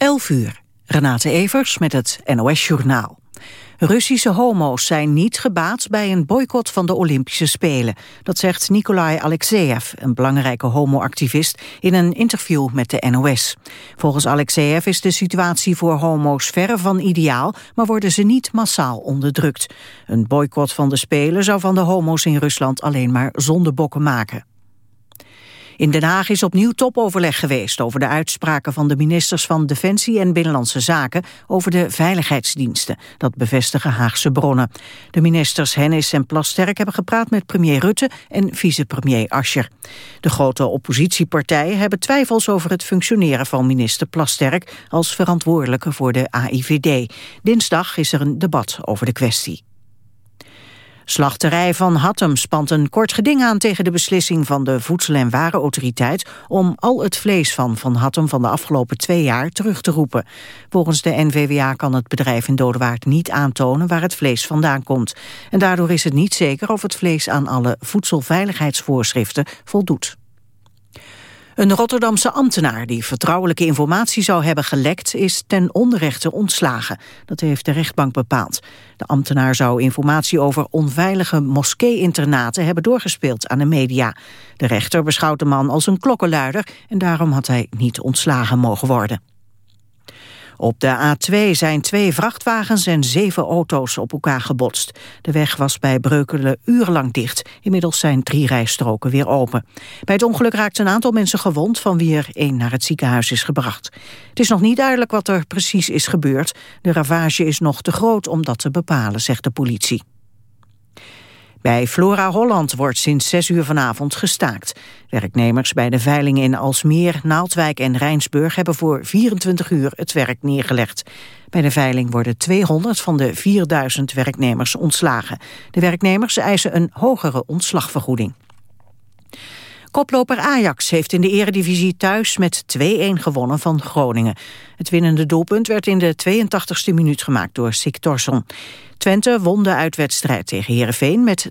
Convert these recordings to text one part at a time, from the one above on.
11 uur. Renate Evers met het NOS Journaal. Russische homo's zijn niet gebaat bij een boycott van de Olympische Spelen. Dat zegt Nikolai Alexeyev, een belangrijke homoactivist, in een interview met de NOS. Volgens Alexeyev is de situatie voor homo's verre van ideaal, maar worden ze niet massaal onderdrukt. Een boycott van de Spelen zou van de homo's in Rusland alleen maar zondebokken maken. In Den Haag is opnieuw topoverleg geweest over de uitspraken van de ministers van Defensie en Binnenlandse Zaken over de veiligheidsdiensten. Dat bevestigen Haagse bronnen. De ministers Hennis en Plasterk hebben gepraat met premier Rutte en vicepremier Ascher. De grote oppositiepartijen hebben twijfels over het functioneren van minister Plasterk als verantwoordelijke voor de AIVD. Dinsdag is er een debat over de kwestie. Slachterij van Hattem spant een kort geding aan tegen de beslissing van de Voedsel- en Warenautoriteit om al het vlees van Van Hattem van de afgelopen twee jaar terug te roepen. Volgens de NVWA kan het bedrijf in Dodewaard niet aantonen waar het vlees vandaan komt. En daardoor is het niet zeker of het vlees aan alle voedselveiligheidsvoorschriften voldoet. Een Rotterdamse ambtenaar die vertrouwelijke informatie zou hebben gelekt... is ten onrechte ontslagen. Dat heeft de rechtbank bepaald. De ambtenaar zou informatie over onveilige moskee-internaten... hebben doorgespeeld aan de media. De rechter beschouwt de man als een klokkenluider... en daarom had hij niet ontslagen mogen worden. Op de A2 zijn twee vrachtwagens en zeven auto's op elkaar gebotst. De weg was bij Breukelen urenlang dicht. Inmiddels zijn drie rijstroken weer open. Bij het ongeluk raakten een aantal mensen gewond... van wie er één naar het ziekenhuis is gebracht. Het is nog niet duidelijk wat er precies is gebeurd. De ravage is nog te groot om dat te bepalen, zegt de politie. Bij Flora Holland wordt sinds 6 uur vanavond gestaakt. Werknemers bij de veilingen in Alsmeer, Naaldwijk en Rijnsburg... hebben voor 24 uur het werk neergelegd. Bij de veiling worden 200 van de 4000 werknemers ontslagen. De werknemers eisen een hogere ontslagvergoeding. Koploper Ajax heeft in de eredivisie thuis met 2-1 gewonnen van Groningen. Het winnende doelpunt werd in de 82e minuut gemaakt door Sik Torsson. Twente won de uitwedstrijd tegen Heerenveen met 2-0.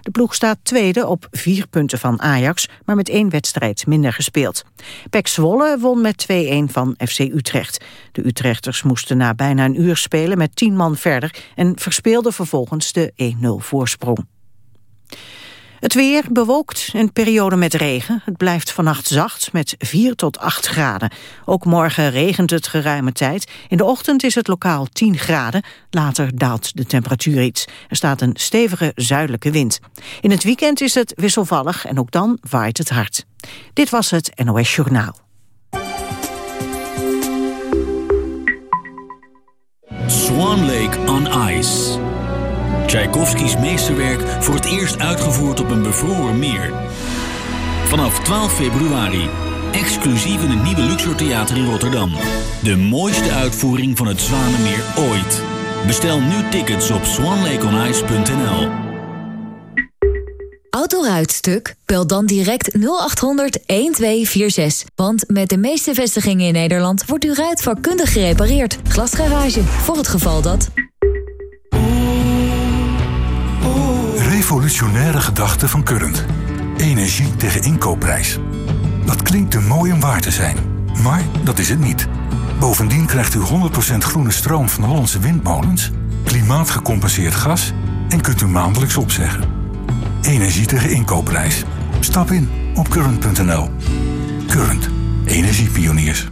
De ploeg staat tweede op vier punten van Ajax, maar met één wedstrijd minder gespeeld. Pek Zwolle won met 2-1 van FC Utrecht. De Utrechters moesten na bijna een uur spelen met 10 man verder en verspeelden vervolgens de 1-0 voorsprong. Het weer bewolkt, een periode met regen. Het blijft vannacht zacht met 4 tot 8 graden. Ook morgen regent het geruime tijd. In de ochtend is het lokaal 10 graden. Later daalt de temperatuur iets. Er staat een stevige zuidelijke wind. In het weekend is het wisselvallig en ook dan waait het hard. Dit was het NOS Journaal. Swan Lake on Ice. Tchaikovskis meesterwerk voor het eerst uitgevoerd op een bevroren meer. Vanaf 12 februari, exclusief in het nieuwe Luxor Theater in Rotterdam. De mooiste uitvoering van het Zwanenmeer ooit. Bestel nu tickets op swanlakeonice.nl. Autoruitstuk? Bel dan direct 0800 1246. Want met de meeste vestigingen in Nederland wordt uw ruit vakkundig gerepareerd. Glasgarage, voor het geval dat... revolutionaire gedachte van Current. Energie tegen inkoopprijs. Dat klinkt te mooi om waar te zijn, maar dat is het niet. Bovendien krijgt u 100% groene stroom van Hollandse windmolens, klimaatgecompenseerd gas en kunt u maandelijks opzeggen. Energie tegen inkoopprijs. Stap in op current.nl. Current. Energiepioniers.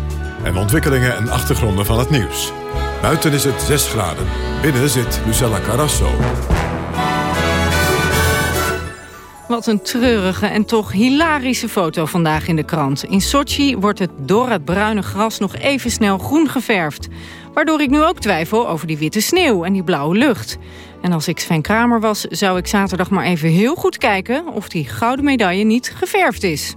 en ontwikkelingen en achtergronden van het nieuws. Buiten is het 6 graden. Binnen zit Lucella Carrasso. Wat een treurige en toch hilarische foto vandaag in de krant. In Sochi wordt het dorre bruine gras nog even snel groen geverfd. Waardoor ik nu ook twijfel over die witte sneeuw en die blauwe lucht. En als ik Sven Kramer was, zou ik zaterdag maar even heel goed kijken... of die gouden medaille niet geverfd is.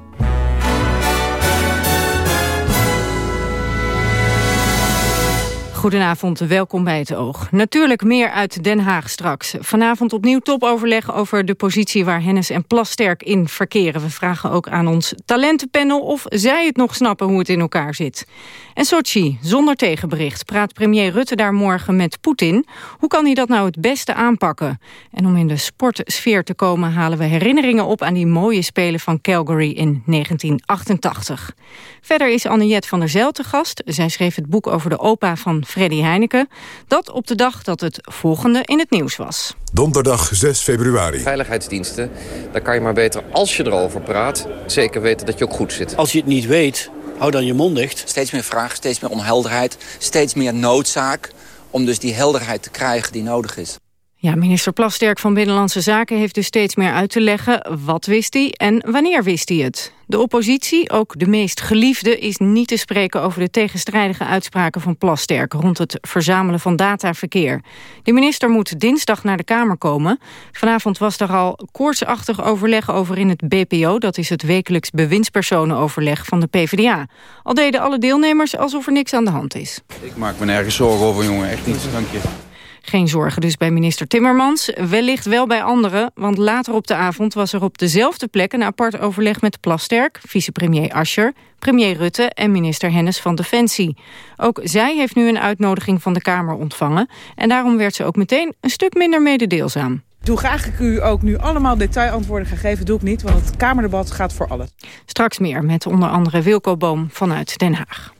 Goedenavond, welkom bij het Oog. Natuurlijk meer uit Den Haag straks. Vanavond opnieuw topoverleg over de positie waar Hennis en Plasterk in verkeren. We vragen ook aan ons talentenpanel of zij het nog snappen hoe het in elkaar zit. En Sochi, zonder tegenbericht, praat premier Rutte daar morgen met Poetin. Hoe kan hij dat nou het beste aanpakken? En om in de sportsfeer te komen halen we herinneringen op aan die mooie Spelen van Calgary in 1988. Verder is Anniette van der Zijl te gast. Zij schreef het boek over de opa van Freddy Heineken. Dat op de dag dat het volgende in het nieuws was. Donderdag 6 februari. Veiligheidsdiensten, daar kan je maar beter als je erover praat... zeker weten dat je ook goed zit. Als je het niet weet, hou dan je mond dicht. Steeds meer vragen, steeds meer onhelderheid, steeds meer noodzaak... om dus die helderheid te krijgen die nodig is. Ja, minister Plasterk van Binnenlandse Zaken heeft dus steeds meer uit te leggen. Wat wist hij en wanneer wist hij het? De oppositie, ook de meest geliefde, is niet te spreken over de tegenstrijdige uitspraken van Plasterk rond het verzamelen van dataverkeer. De minister moet dinsdag naar de Kamer komen. Vanavond was er al koortsachtig overleg over in het BPO, dat is het wekelijks bewindspersonenoverleg van de PvdA. Al deden alle deelnemers alsof er niks aan de hand is. Ik maak me nergens zorgen over, jongen, echt niet, dank je. Geen zorgen dus bij minister Timmermans. Wellicht wel bij anderen, want later op de avond was er op dezelfde plek... een apart overleg met Plasterk, vicepremier Ascher, premier Rutte... en minister Hennis van Defensie. Ook zij heeft nu een uitnodiging van de Kamer ontvangen... en daarom werd ze ook meteen een stuk minder mededeelzaam. Hoe graag ik u ook nu allemaal detailantwoorden ga geven, doe ik niet, want het Kamerdebat gaat voor allen. Straks meer met onder andere Wilco Boom vanuit Den Haag.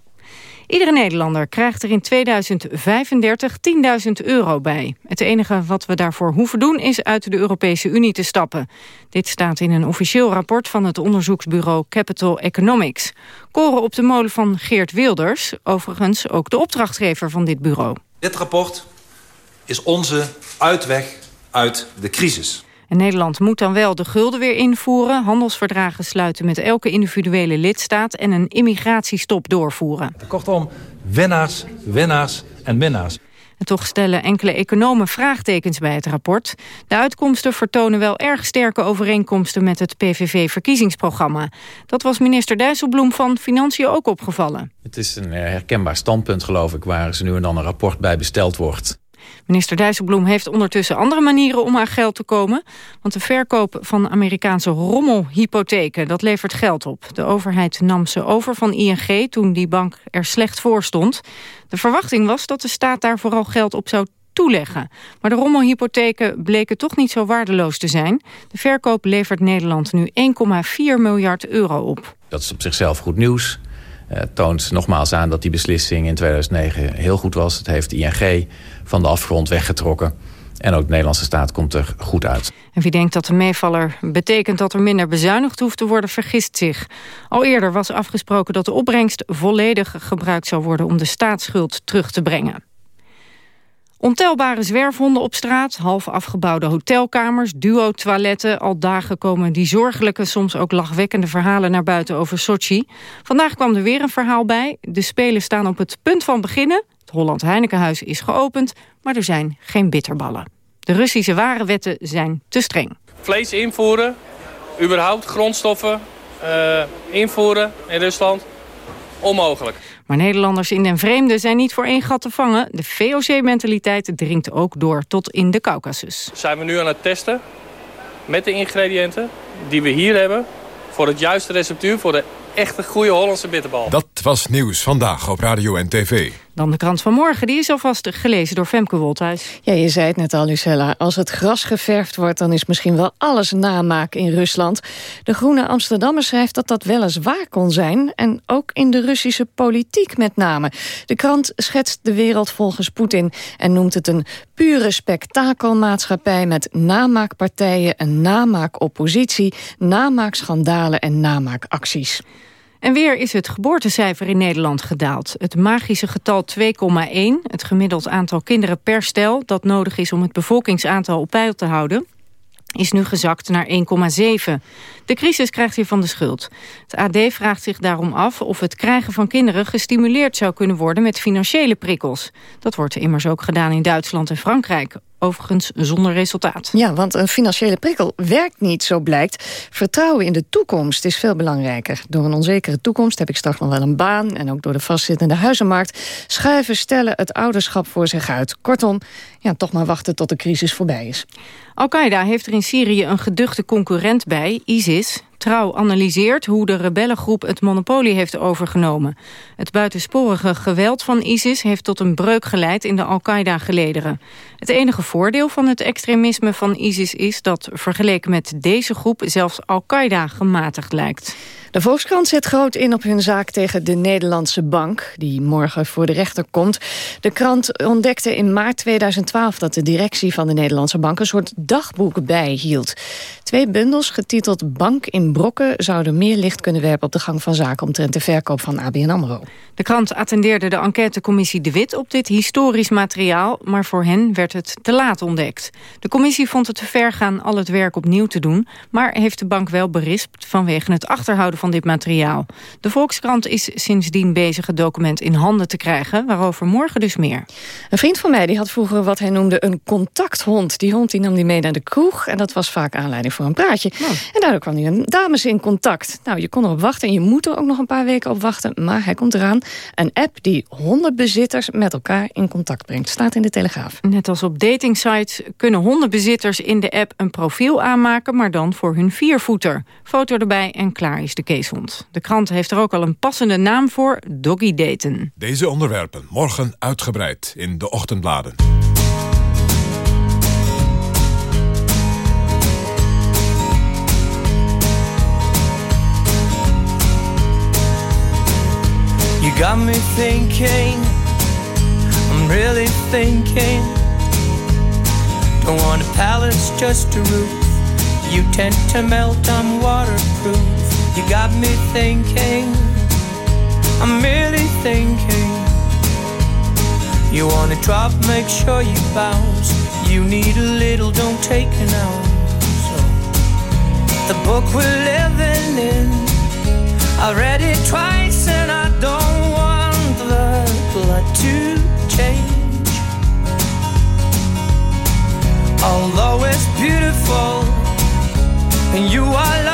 Iedere Nederlander krijgt er in 2035 10.000 euro bij. Het enige wat we daarvoor hoeven doen is uit de Europese Unie te stappen. Dit staat in een officieel rapport van het onderzoeksbureau Capital Economics. Koren op de molen van Geert Wilders, overigens ook de opdrachtgever van dit bureau. Dit rapport is onze uitweg uit de crisis. En Nederland moet dan wel de gulden weer invoeren... handelsverdragen sluiten met elke individuele lidstaat... en een immigratiestop doorvoeren. Kortom, winnaars, winnaars en winnaars. En toch stellen enkele economen vraagtekens bij het rapport. De uitkomsten vertonen wel erg sterke overeenkomsten met het PVV-verkiezingsprogramma. Dat was minister Dijsselbloem van Financiën ook opgevallen. Het is een herkenbaar standpunt, geloof ik, waar ze nu en dan een rapport bij besteld wordt. Minister Dijsselbloem heeft ondertussen andere manieren om aan geld te komen. Want de verkoop van Amerikaanse rommelhypotheken, dat levert geld op. De overheid nam ze over van ING toen die bank er slecht voor stond. De verwachting was dat de staat daar vooral geld op zou toeleggen. Maar de rommelhypotheken bleken toch niet zo waardeloos te zijn. De verkoop levert Nederland nu 1,4 miljard euro op. Dat is op zichzelf goed nieuws. Uh, toont nogmaals aan dat die beslissing in 2009 heel goed was. Het heeft ING van de afgrond weggetrokken. En ook de Nederlandse staat komt er goed uit. En wie denkt dat de meevaller betekent dat er minder bezuinigd hoeft te worden, vergist zich. Al eerder was afgesproken dat de opbrengst volledig gebruikt zou worden om de staatsschuld terug te brengen. Ontelbare zwerfhonden op straat, half afgebouwde hotelkamers, duo-toiletten. Al dagen komen die zorgelijke, soms ook lachwekkende verhalen naar buiten over Sochi. Vandaag kwam er weer een verhaal bij. De Spelen staan op het punt van beginnen. Het Holland Heinekenhuis is geopend, maar er zijn geen bitterballen. De Russische warenwetten zijn te streng. Vlees invoeren, überhaupt grondstoffen uh, invoeren in Rusland, onmogelijk. Maar Nederlanders in den vreemde zijn niet voor één gat te vangen. De VOC-mentaliteit dringt ook door tot in de Caucasus. Zijn we nu aan het testen met de ingrediënten die we hier hebben... voor het juiste receptuur, voor de echte goede Hollandse bitterbal. Dat was nieuws vandaag op Radio en TV. Dan de krant van morgen, die is alvast gelezen door Femke Wolthuis. Ja, je zei het net al, Lucella. Als het gras geverfd wordt, dan is misschien wel alles namaak in Rusland. De Groene Amsterdammer schrijft dat dat wel eens waar kon zijn. En ook in de Russische politiek met name. De krant schetst de wereld volgens Poetin... en noemt het een pure spektakelmaatschappij... met namaakpartijen, een namaakoppositie... namaakschandalen en namaakacties. En weer is het geboortecijfer in Nederland gedaald. Het magische getal 2,1, het gemiddeld aantal kinderen per stel... dat nodig is om het bevolkingsaantal op peil te houden is nu gezakt naar 1,7. De crisis krijgt hiervan de schuld. Het AD vraagt zich daarom af of het krijgen van kinderen gestimuleerd zou kunnen worden met financiële prikkels. Dat wordt immers ook gedaan in Duitsland en Frankrijk. Overigens zonder resultaat. Ja, want een financiële prikkel werkt niet, zo blijkt. Vertrouwen in de toekomst is veel belangrijker. Door een onzekere toekomst heb ik straks nog wel een baan... en ook door de vastzittende huizenmarkt... schuiven stellen het ouderschap voor zich uit. Kortom, ja, toch maar wachten tot de crisis voorbij is. Al-Qaeda heeft er in Syrië een geduchte concurrent bij, ISIS. Trouw analyseert hoe de rebellengroep het monopolie heeft overgenomen. Het buitensporige geweld van ISIS heeft tot een breuk geleid in de Al-Qaeda-gelederen. Het enige voordeel van het extremisme van ISIS is dat vergeleken met deze groep zelfs Al-Qaeda gematigd lijkt. De Volkskrant zet groot in op hun zaak tegen de Nederlandse bank... die morgen voor de rechter komt. De krant ontdekte in maart 2012 dat de directie van de Nederlandse bank... een soort dagboek bijhield. Twee bundels, getiteld Bank in Brokken... zouden meer licht kunnen werpen op de gang van zaken... omtrent de verkoop van ABN AMRO. De krant attendeerde de enquêtecommissie De Wit op dit historisch materiaal... maar voor hen werd het te laat ontdekt. De commissie vond het te ver gaan al het werk opnieuw te doen... maar heeft de bank wel berispt vanwege het achterhouden van dit materiaal. De Volkskrant is sindsdien bezig het document in handen te krijgen... waarover morgen dus meer. Een vriend van mij die had vroeger wat hij noemde een contacthond. Die hond die nam die mee naar de kroeg en dat was vaak aanleiding voor een praatje. Oh. En daardoor kwam hij met dames in contact. Nou, je kon erop wachten en je moet er ook nog een paar weken op wachten... maar hij komt eraan. Een app die hondenbezitters met elkaar in contact brengt. Staat in de Telegraaf. Net als op datingsites kunnen hondenbezitters in de app een profiel aanmaken... maar dan voor hun viervoeter. Foto erbij en klaar is de keeshond. De krant heeft er ook al een passende naam voor, Doggy Daten. Deze onderwerpen morgen uitgebreid in de ochtendbladen. You got me thinking, I'm really thinking. Don't want a palace, just a roof. You tend to melt, I'm waterproof. You got me thinking, I'm really thinking. You wanna drop, make sure you bounce. You need a little, don't take an ounce. So, the book we're living in, I read it twice and I don't want the blood to change. Although it's beautiful and you are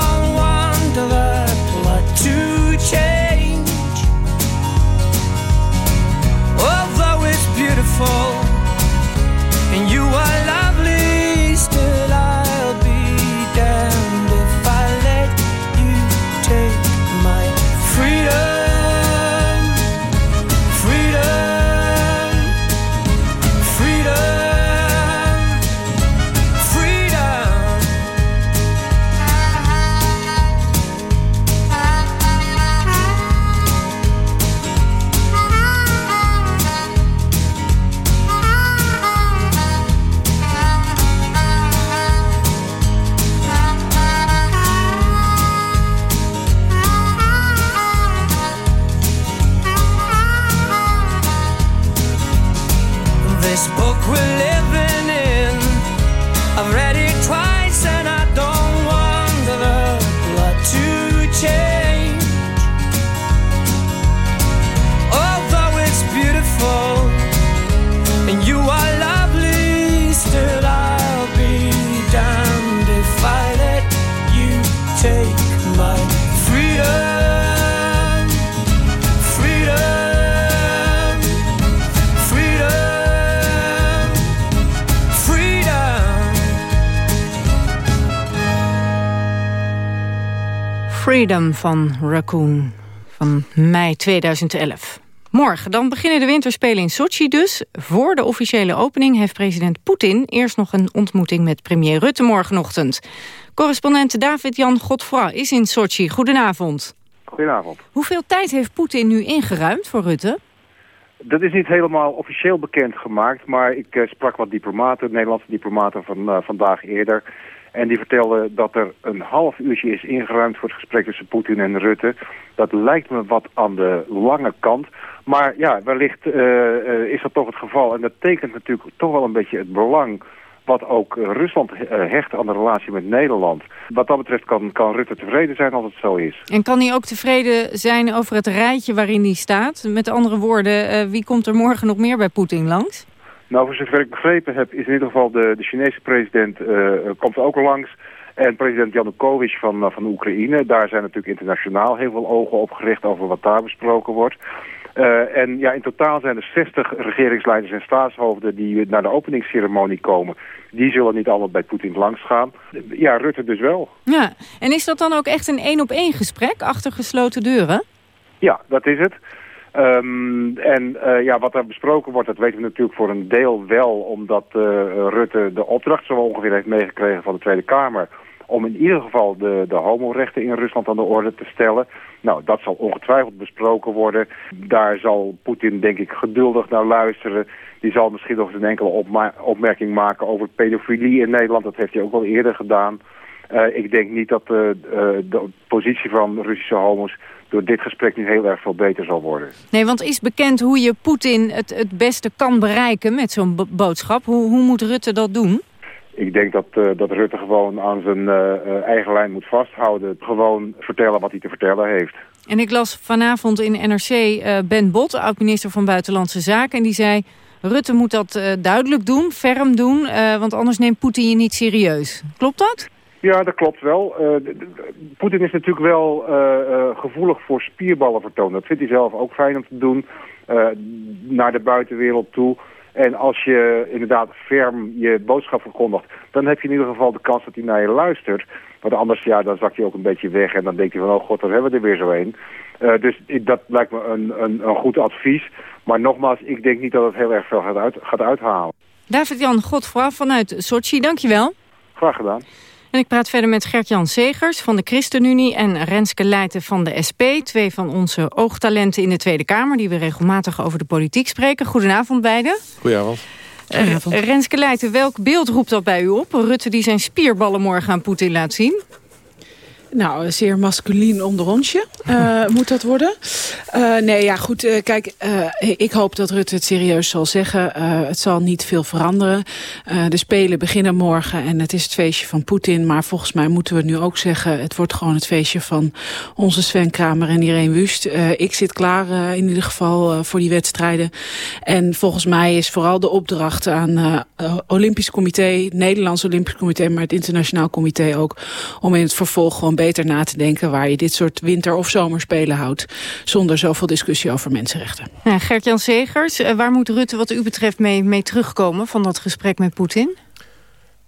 beautiful Freedom van Raccoon van mei 2011. Morgen, dan beginnen de winterspelen in Sochi dus. Voor de officiële opening heeft president Poetin eerst nog een ontmoeting met premier Rutte morgenochtend. Correspondent David-Jan Godfroy is in Sochi. Goedenavond. Goedenavond. Hoeveel tijd heeft Poetin nu ingeruimd voor Rutte? Dat is niet helemaal officieel bekendgemaakt, maar ik uh, sprak wat diplomaten, Nederlandse diplomaten van uh, vandaag eerder. En die vertelden dat er een half uurtje is ingeruimd voor het gesprek tussen Poetin en Rutte. Dat lijkt me wat aan de lange kant. Maar ja, wellicht uh, is dat toch het geval. En dat tekent natuurlijk toch wel een beetje het belang wat ook Rusland hecht aan de relatie met Nederland. Wat dat betreft kan, kan Rutte tevreden zijn als het zo is. En kan hij ook tevreden zijn over het rijtje waarin hij staat? Met andere woorden, wie komt er morgen nog meer bij Poetin langs? Nou, voor zover ik begrepen heb, is in ieder geval de, de Chinese president uh, komt ook langs. En president Janukovic van, uh, van Oekraïne. Daar zijn natuurlijk internationaal heel veel ogen op gericht over wat daar besproken wordt. Uh, en ja, in totaal zijn er 60 regeringsleiders en staatshoofden die naar de openingsceremonie komen. Die zullen niet allemaal bij Poetin langs gaan. Ja, Rutte dus wel. Ja, en is dat dan ook echt een één-op-één gesprek achter gesloten deuren? Ja, dat is het. Um, en uh, ja, wat er besproken wordt, dat weten we natuurlijk voor een deel wel... omdat uh, Rutte de opdracht zo ongeveer heeft meegekregen van de Tweede Kamer... om in ieder geval de, de homorechten in Rusland aan de orde te stellen. Nou, dat zal ongetwijfeld besproken worden. Daar zal Poetin, denk ik, geduldig naar luisteren. Die zal misschien nog eens een enkele opmerking maken over pedofilie in Nederland. Dat heeft hij ook wel eerder gedaan. Uh, ik denk niet dat de positie van Russische homo's door dit gesprek niet heel erg veel beter zal worden. Nee, want is bekend hoe je Poetin het, het beste kan bereiken met zo'n boodschap? Hoe, hoe moet Rutte dat doen? Ik denk dat, uh, dat Rutte gewoon aan zijn uh, eigen lijn moet vasthouden. Gewoon vertellen wat hij te vertellen heeft. En ik las vanavond in NRC uh, Ben Bot, oud-minister van Buitenlandse Zaken... en die zei, Rutte moet dat duidelijk doen, ferm doen... want anders neemt Poetin je niet serieus. Klopt dat? Ja, dat klopt wel. Uh, Poetin is natuurlijk wel uh, uh, gevoelig voor spierballen vertonen. Dat vindt hij zelf ook fijn om te doen naar de buitenwereld toe. En als je inderdaad ferm je boodschap verkondigt... dan heb je in ieder geval de kans dat hij naar je luistert. Maar anders, ja, dan zak je ook een beetje weg... en dan denk je van, oh god, daar hebben we er weer zo een. dus ik, dat lijkt me een, een, een, goed advies. Maar nogmaals, ik denk niet dat het heel erg veel gaat, uit, gaat uithalen. David-Jan Godfra vanuit Sochi, dankjewel. Graag gedaan. En ik praat verder met Gert-Jan Segers van de ChristenUnie... en Renske Leijten van de SP. Twee van onze oogtalenten in de Tweede Kamer... die we regelmatig over de politiek spreken. Goedenavond beiden. Goedenavond. Uh, Renske Leijten, welk beeld roept dat bij u op? Rutte die zijn spierballen morgen aan Poetin laat zien? Nou, zeer masculien onderrondje uh, moet dat worden. Uh, nee, ja, goed. Uh, kijk, ik hoop dat Rutte het serieus zal zeggen. het zal niet veel veranderen. de Spelen beginnen morgen en het is het feestje van Poetin. Maar volgens mij moeten we nu ook zeggen... het wordt gewoon het feestje van onze Sven Kramer en Irene Wust. ik zit klaar in ieder geval voor die wedstrijden. En volgens mij is vooral de opdracht aan Olympisch Comité... Nederlands Olympisch Comité, maar het Internationaal Comité ook... om in het vervolg gewoon beter na te denken... waar je dit soort winter- of zomerspelen houdt... zonder zoveel discussie over mensenrechten. Ja, Gert-Jan Segers, eh, waar moet Rutte wat u betreft mee, mee terugkomen... van dat gesprek met Poetin?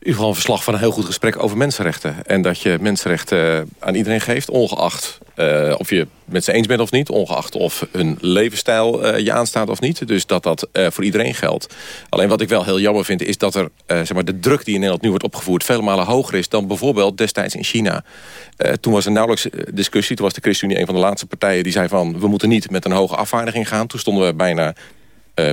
U geval een verslag van een heel goed gesprek over mensenrechten. En dat je mensenrechten eh, aan iedereen geeft, ongeacht uh, of je met ze eens bent of niet. Ongeacht of hun levensstijl uh, je aanstaat of niet. Dus dat dat voor iedereen geldt. Alleen wat ik wel heel jammer vind is dat er zeg maar, de druk die in Nederland nu wordt opgevoerd... vele malen hoger is dan bijvoorbeeld destijds in China. toen was er nauwelijks discussie. Toen was de ChristenUnie een van de laatste partijen die zei van... we moeten niet met een hoge afvaardiging gaan. Toen stonden we bijna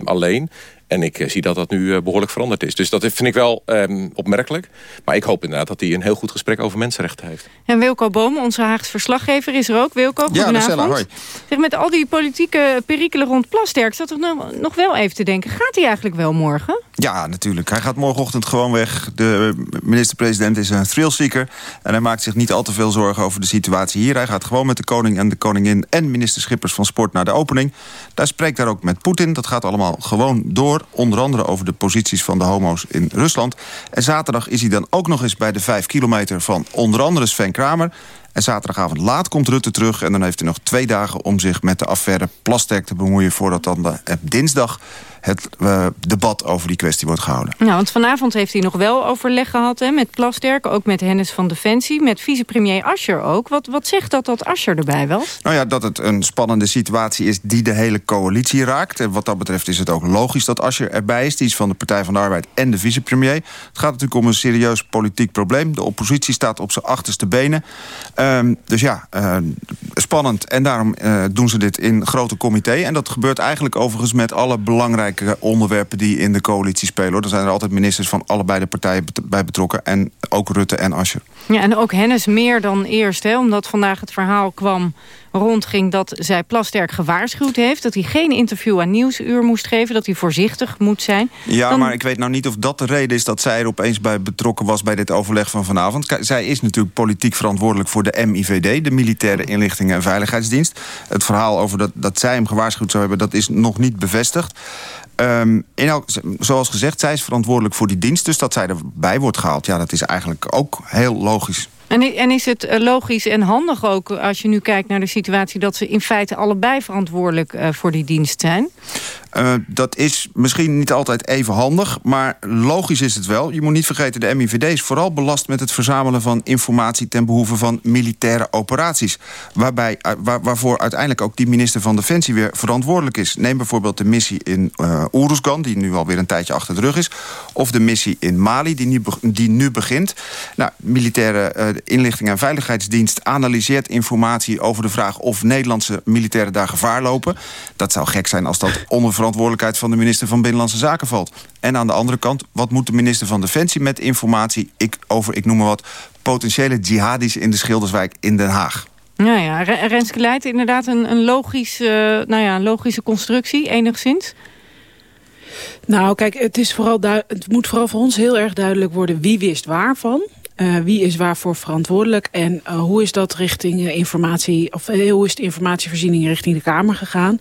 alleen. En ik eh, zie dat dat nu eh, behoorlijk veranderd is. Dus dat vind ik wel um, opmerkelijk. Maar ik hoop inderdaad dat hij een heel goed gesprek over mensenrechten heeft. En Wilco Boom, onze Haagse verslaggever, is er ook. Wilco, goedenavond. Ja, hoi. Zeg, met al die politieke perikelen rond Plasterk... zat er nog wel even te denken. Gaat hij eigenlijk wel morgen? Ja, natuurlijk. Hij gaat morgenochtend gewoon weg. De minister-president is een thrillseeker. En hij maakt zich niet al te veel zorgen over de situatie hier. Hij gaat gewoon met de koning en de koningin... en minister Schippers van Sport naar de opening. Daar spreekt hij ook met Poetin. Dat gaat allemaal gewoon door onder andere over de posities van de homo's in Rusland. En zaterdag is hij dan ook nog eens bij de vijf kilometer van onder andere Sven Kramer. En zaterdagavond laat komt Rutte terug. En dan heeft hij nog twee dagen om zich met de affaire Plasterk te bemoeien... voordat dan de, dinsdag het uh, debat over die kwestie wordt gehouden. Nou, want vanavond heeft hij nog wel overleg gehad hè, met Plasterk, ook met Hennis van Defensie, met vicepremier Ascher ook. Wat, wat zegt dat dat Ascher erbij was? Nou ja, dat het een spannende situatie is die de hele coalitie raakt. En wat dat betreft is het ook logisch dat Ascher erbij is. Die is van de Partij van de Arbeid en de vicepremier. Het gaat natuurlijk om een serieus politiek probleem. De oppositie staat op zijn achterste benen. Um, dus ja, uh, spannend. En daarom uh, doen ze dit in grote comité. En dat gebeurt eigenlijk overigens met alle belangrijke onderwerpen... die in de coalitie spelen. Hoor. Er zijn er altijd ministers van allebei de partijen bij betrokken. En ook Rutte en Ascher. Ja, en ook Hennis meer dan eerst. Hè, omdat vandaag het verhaal kwam rondging dat zij Plasterk gewaarschuwd heeft... dat hij geen interview aan Nieuwsuur moest geven, dat hij voorzichtig moet zijn. Ja, maar ik weet nou niet of dat de reden is... dat zij er opeens bij betrokken was bij dit overleg van vanavond. Zij is natuurlijk politiek verantwoordelijk voor de MIVD... de Militaire Inlichtingen en Veiligheidsdienst. Het verhaal over dat, dat zij hem gewaarschuwd zou hebben... dat is nog niet bevestigd. Um, in elk, zoals gezegd, zij is verantwoordelijk voor die dienst. Dus dat zij erbij wordt gehaald, ja, dat is eigenlijk ook heel logisch. En, en is het eh, logisch en handig ook, als je nu kijkt naar de situatie... dat ze in feite allebei verantwoordelijk uh, voor die dienst zijn? Uh, dat is misschien niet altijd even handig, maar logisch is het wel. Je moet niet vergeten, de MIVD is vooral belast met het verzamelen van informatie... ten behoeve van militaire operaties. Waarbij, waar, waarvoor uiteindelijk ook die minister van Defensie weer verantwoordelijk is. Neem bijvoorbeeld de missie in uh, die nu alweer een tijdje achter de rug is. Of de missie in Mali, die nu, die nu begint. Nou, militaire inlichting en veiligheidsdienst analyseert informatie over de vraag... of Nederlandse militairen daar gevaar lopen. Dat zou gek zijn als dat onder verantwoordelijkheid van de minister van Binnenlandse Zaken valt. En aan de andere kant, wat moet de minister van Defensie met informatie... Ik, over, ik noem maar wat, potentiële jihadis in de Schilderswijk in Den Haag? Nou ja, Renske Leijt inderdaad een, een, logisch, uh, nou ja, logische constructie, enigszins. Nou, kijk, het, is vooral het moet vooral voor ons heel erg duidelijk worden... wie wist waarvan. Uh, wie is waarvoor verantwoordelijk en uh, hoe is dat richting uh, informatie, of hoe is de informatievoorziening richting de Kamer gegaan?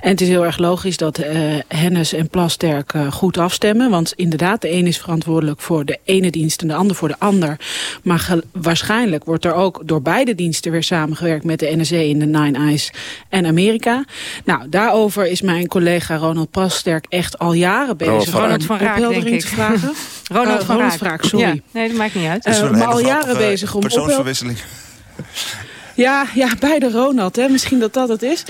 En het is heel erg logisch dat Hennis en Plasterk goed afstemmen, want inderdaad, de een is verantwoordelijk voor de ene dienst en de ander voor de ander. Maar waarschijnlijk wordt er ook door beide diensten weer samengewerkt met de NSA in de Nine Eyes en Amerika. Nou, daarover is mijn collega Ronald Plasterk echt al jaren bezig. Ronald van Raak, denk ik. te vragen. Ronald van Ronald Raak, sorry. Ja, nee, dat maakt niet uit. Uh, al jaren bezig om persoonsverwisseling. Ja, ja, bij de Ronald. Hè. Misschien dat dat het is.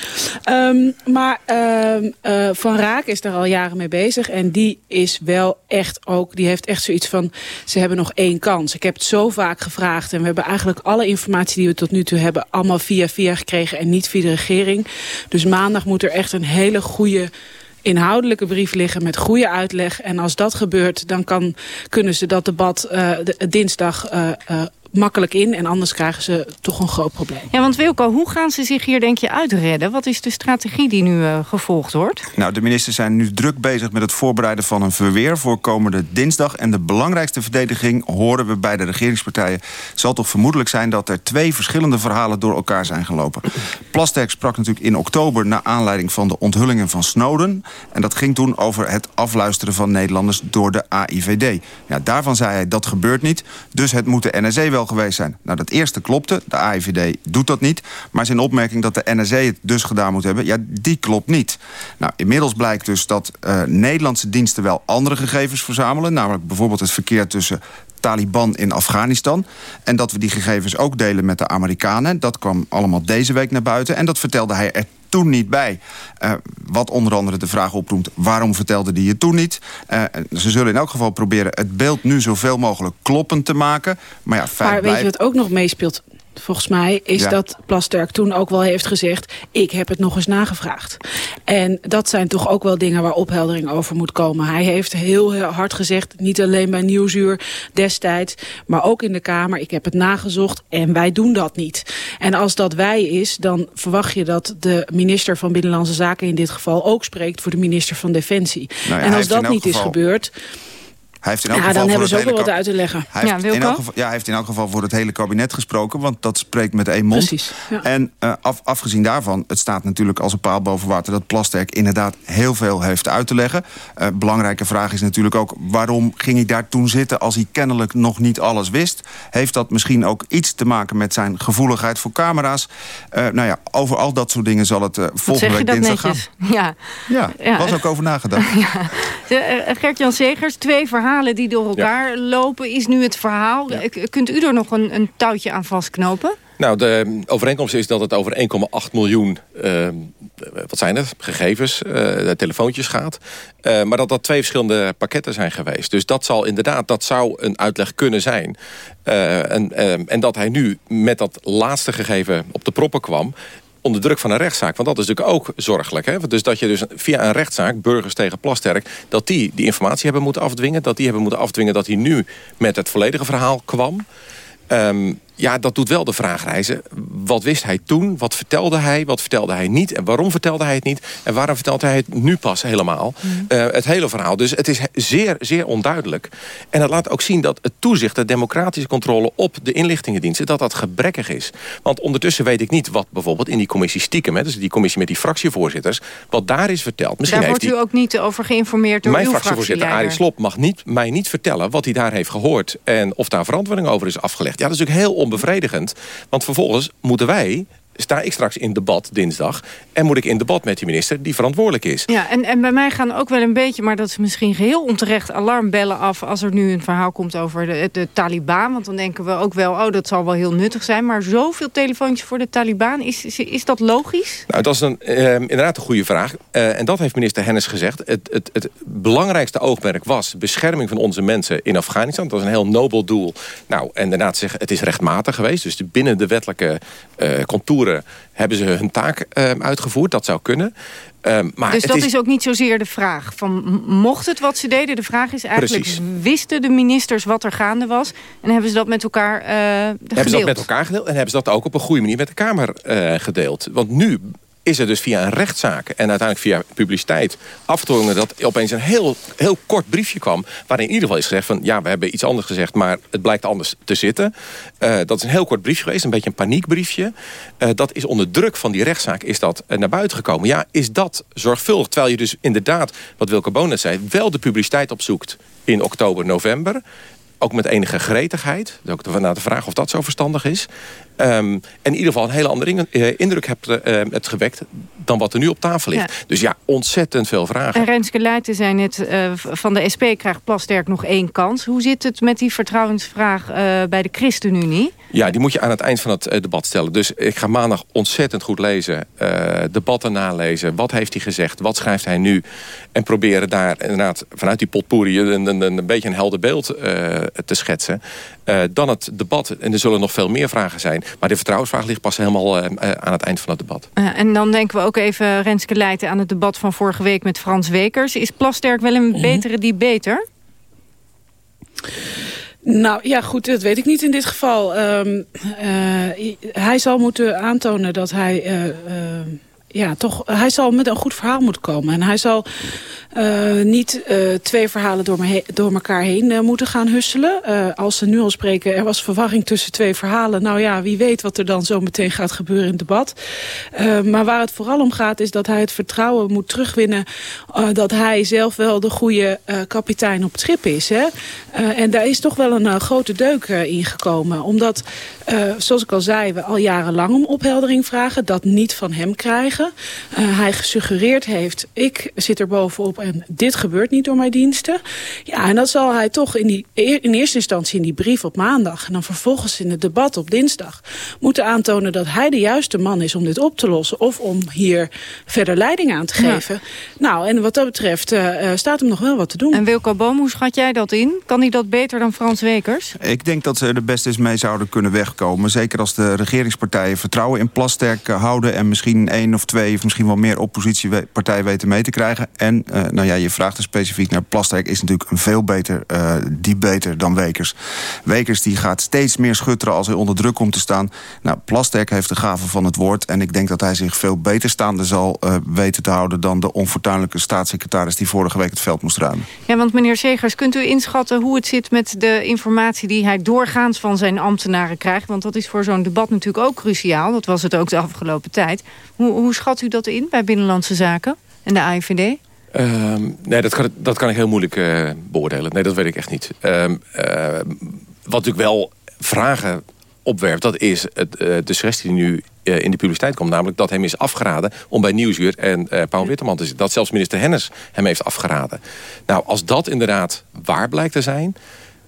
Um, maar um, uh, Van Raak is daar al jaren mee bezig. En die is wel echt ook... Die heeft echt zoiets van... Ze hebben nog één kans. Ik heb het zo vaak gevraagd. En we hebben eigenlijk alle informatie die we tot nu toe hebben... allemaal via via gekregen en niet via de regering. Dus maandag moet er echt een hele goede inhoudelijke brief liggen met goede uitleg. En als dat gebeurt, dan kan, kunnen ze dat debat uh, de, dinsdag uh, uh, makkelijk in. En anders krijgen ze toch een groot probleem. Ja, want Wilco, hoe gaan ze zich hier denk je uitredden? Wat is de strategie die nu uh, gevolgd wordt? Nou, de ministers zijn nu druk bezig met het voorbereiden van een verweer... voor komende dinsdag. En de belangrijkste verdediging, horen we bij de regeringspartijen... zal toch vermoedelijk zijn dat er twee verschillende verhalen door elkaar zijn gelopen. Plasterk sprak natuurlijk in oktober... naar aanleiding van de onthullingen van Snowden. En dat ging toen over het afluisteren van Nederlanders door de AIVD. Ja, daarvan zei hij, dat gebeurt niet. Dus het moet de NSE wel geweest zijn. Nou, dat eerste klopte. De AIVD doet dat niet. Maar zijn opmerking dat de NSA het dus gedaan moet hebben... ja, die klopt niet. Nou, inmiddels blijkt dus dat uh, Nederlandse diensten wel andere gegevens verzamelen. Namelijk bijvoorbeeld het verkeer tussen Taliban in Afghanistan. En dat we die gegevens ook delen met de Amerikanen. Dat kwam allemaal deze week naar buiten. En dat vertelde hij er toen niet bij. Uh, wat onder andere de vraag oproemt, waarom vertelde die je toen niet? Uh, ze zullen in elk geval proberen het beeld nu zoveel mogelijk kloppend te maken. Maar ja, feit Maar weet je wat ook nog meespeelt? Volgens mij, is ja. dat Plasterk toen ook wel heeft gezegd... ik heb het nog eens nagevraagd. En dat zijn toch ook wel dingen waar opheldering over moet komen. Hij heeft heel hard gezegd, niet alleen bij Nieuwsuur destijds... maar ook in de Kamer, ik heb het nagezocht en wij doen dat niet. En als dat wij is, dan verwacht je dat de minister van Binnenlandse Zaken... in dit geval ook spreekt voor de minister van Defensie. Nou ja, en als dat niet geval... is gebeurd... Hij heeft in elk ja, geval dan voor hebben ze het ook wel hele wat uit te leggen. Hij heeft, in elk geval, ja, hij heeft in elk geval voor het hele kabinet gesproken... want dat spreekt met één mond. Precies, ja. En uh, af, afgezien daarvan, het staat natuurlijk als een paal boven water... dat Plasterk inderdaad heel veel heeft uit te leggen. Uh, belangrijke vraag is natuurlijk ook... waarom ging hij daar toen zitten als hij kennelijk nog niet alles wist? Heeft dat misschien ook iets te maken met zijn gevoeligheid voor camera's? Uh, nou ja, over al dat soort dingen zal het volgende week dinsdag netjes? gaan. Ja. Ja, ja, was ook over nagedacht. ja. Gert-Jan Segers, twee verhalen die door elkaar ja. lopen, is nu het verhaal. Ja. Kunt u er nog een, een touwtje aan vastknopen? Nou, de overeenkomst is dat het over 1,8 miljoen, uh, wat zijn het, gegevens, uh, telefoontjes gaat. Uh, maar dat dat twee verschillende pakketten zijn geweest. Dus dat zal inderdaad, dat zou een uitleg kunnen zijn. en, en dat hij nu met dat laatste gegeven op de proppen kwam onder druk van een rechtszaak. Want dat is natuurlijk ook zorgelijk. Hè? Dus dat je dus via een rechtszaak, burgers tegen Plasterk... dat die die informatie hebben moeten afdwingen. Dat die hebben moeten afdwingen dat hij nu met het volledige verhaal kwam. Um, ja, dat doet wel de vraag reizen. Wat wist hij toen? Wat vertelde hij? Wat vertelde hij niet? En waarom vertelde hij het niet? En waarom vertelt hij het nu pas helemaal? Mm. Uh, het hele verhaal. Dus het is zeer, zeer onduidelijk. En dat laat ook zien dat het toezicht, de democratische controle op de inlichtingendiensten, dat dat gebrekkig is. Want ondertussen weet ik niet wat bijvoorbeeld in die commissie stiekem, hè, dus die commissie met die fractievoorzitters, wat daar is verteld. Misschien daar wordt u ook niet over geïnformeerd door Mijn uw fractievoorzitter Arie Slob mag niet, mij niet vertellen wat hij daar heeft gehoord en of daar verantwoording over is afgelegd. Ja, dat is natuurlijk heel onbevredigend. Want vervolgens moeten wij sta ik straks in debat dinsdag... en moet ik in debat met die minister die verantwoordelijk is. Ja, en, en bij mij gaan ook wel een beetje... maar dat is misschien geheel onterecht alarmbellen af... als er nu een verhaal komt over de, de Taliban. Want dan denken we ook wel, oh, dat zal wel heel nuttig zijn. Maar zoveel telefoontjes voor de Taliban, is, is, is dat logisch? Nou, dat is een, uh, inderdaad een goede vraag. Uh, en dat heeft minister Hennis gezegd. Het, het, het belangrijkste oogmerk was bescherming van onze mensen in Afghanistan. Dat was een heel nobel doel. Nou, en daarna zeggen, het is rechtmatig geweest. Dus binnen de wettelijke uh, contouren hebben ze hun taak uh, uitgevoerd. Dat zou kunnen. Uh, maar dus dat is... is ook niet zozeer de vraag. Van, mocht het wat ze deden? De vraag is eigenlijk, Precies. wisten de ministers wat er gaande was? En hebben ze dat met elkaar uh, gedeeld? Hebben ze dat met elkaar gedeeld? En hebben ze dat ook op een goede manier met de Kamer uh, gedeeld? Want nu is er dus via een rechtszaak en uiteindelijk via publiciteit afdwongen dat opeens een heel, heel kort briefje kwam... waarin in ieder geval is gezegd van ja, we hebben iets anders gezegd... maar het blijkt anders te zitten. Uh, dat is een heel kort briefje geweest, een beetje een paniekbriefje. Uh, dat is onder druk van die rechtszaak is dat uh, naar buiten gekomen. Ja, is dat zorgvuldig? Terwijl je dus inderdaad, wat Wilke Bonet zei... wel de publiciteit opzoekt in oktober, november ook met enige gretigheid. Ook naar de vraag of dat zo verstandig is. Um, en in ieder geval een hele andere uh, indruk hebt uh, het gewekt... dan wat er nu op tafel ligt. Ja. Dus ja, ontzettend veel vragen. En Renske Leijten zei net... Uh, van de SP krijgt Plasterk nog één kans. Hoe zit het met die vertrouwensvraag bij de ChristenUnie? Ja, die moet je aan het eind van het debat stellen. Dus ik ga maandag ontzettend goed lezen. debatten nalezen. Wat heeft hij gezegd? Wat schrijft hij nu? En proberen daar inderdaad vanuit die potpourri... een, een, een beetje een helder beeld te schetsen. dan het debat. En er zullen nog veel meer vragen zijn. Maar de vertrouwensvraag ligt pas helemaal uh, aan het eind van het debat. Uh, en dan denken we ook even, Renske Leijten... aan het debat van vorige week met Frans Wekers. Is Plasterk wel een betere debater? Nou ja, goed, dat weet ik niet in dit geval. Um, uh, hij zal moeten aantonen dat hij... ja, toch, hij zal met een goed verhaal moeten komen. En hij zal uh, niet uh, twee verhalen door, me door elkaar heen uh, moeten gaan husselen. als ze nu al spreken, er was verwarring tussen twee verhalen. Nou ja, wie weet wat er dan zo meteen gaat gebeuren in het debat. maar waar het vooral om gaat is dat hij het vertrouwen moet terugwinnen... dat hij zelf wel de goede kapitein op het schip is. Hè? en daar is toch wel een grote deuk in gekomen. Omdat, zoals ik al zei, we al jarenlang om opheldering vragen. Dat niet van hem krijgen. Hij gesuggereerd heeft, ik zit er bovenop en dit gebeurt niet door mijn diensten. Ja, en dat zal hij toch in, die, in eerste instantie in die brief op maandag... en dan vervolgens in het debat op dinsdag... moeten aantonen dat hij de juiste man is om dit op te lossen... of om hier verder leiding aan te geven. Ja. Nou, en wat dat betreft uh, staat hem nog wel wat te doen. En Wilco Boom, hoe schat jij dat in? Kan hij dat beter dan Frans Wekers? Ik denk dat ze er best eens mee zouden kunnen wegkomen. Zeker als de regeringspartijen vertrouwen in Plasterk houden... en misschien één of twee twee of misschien wel meer oppositiepartijen weten mee te krijgen. En nou ja, je vraagt er specifiek naar Plasterk is natuurlijk een veel beter, die beter dan Wekers. Wekers die gaat steeds meer schutteren als hij onder druk komt te staan. Nou, Plasterk heeft de gave van het woord en ik denk dat hij zich veel beter staande zal weten te houden dan de onfortuinlijke staatssecretaris die vorige week het veld moest ruimen. Ja, want meneer Segers, kunt u inschatten hoe het zit met de informatie die hij doorgaans van zijn ambtenaren krijgt? Want dat is voor zo'n debat natuurlijk ook cruciaal. Dat was het ook de afgelopen tijd. Hoe, hoe schat u dat in bij Binnenlandse Zaken en de AIVD? Ehm, nee, dat kan, dat kan ik heel moeilijk uh, beoordelen. Nee, dat weet ik echt niet. Um, uh, wat natuurlijk wel vragen opwerpt... dat is het, uh, de suggestie die nu in de publiciteit komt. Namelijk dat hem is afgeraden om bij Nieuwsuur en uh, Paul Witteman te zitten. Dat zelfs minister Hennis hem heeft afgeraden. Nou, als dat inderdaad waar blijkt te zijn...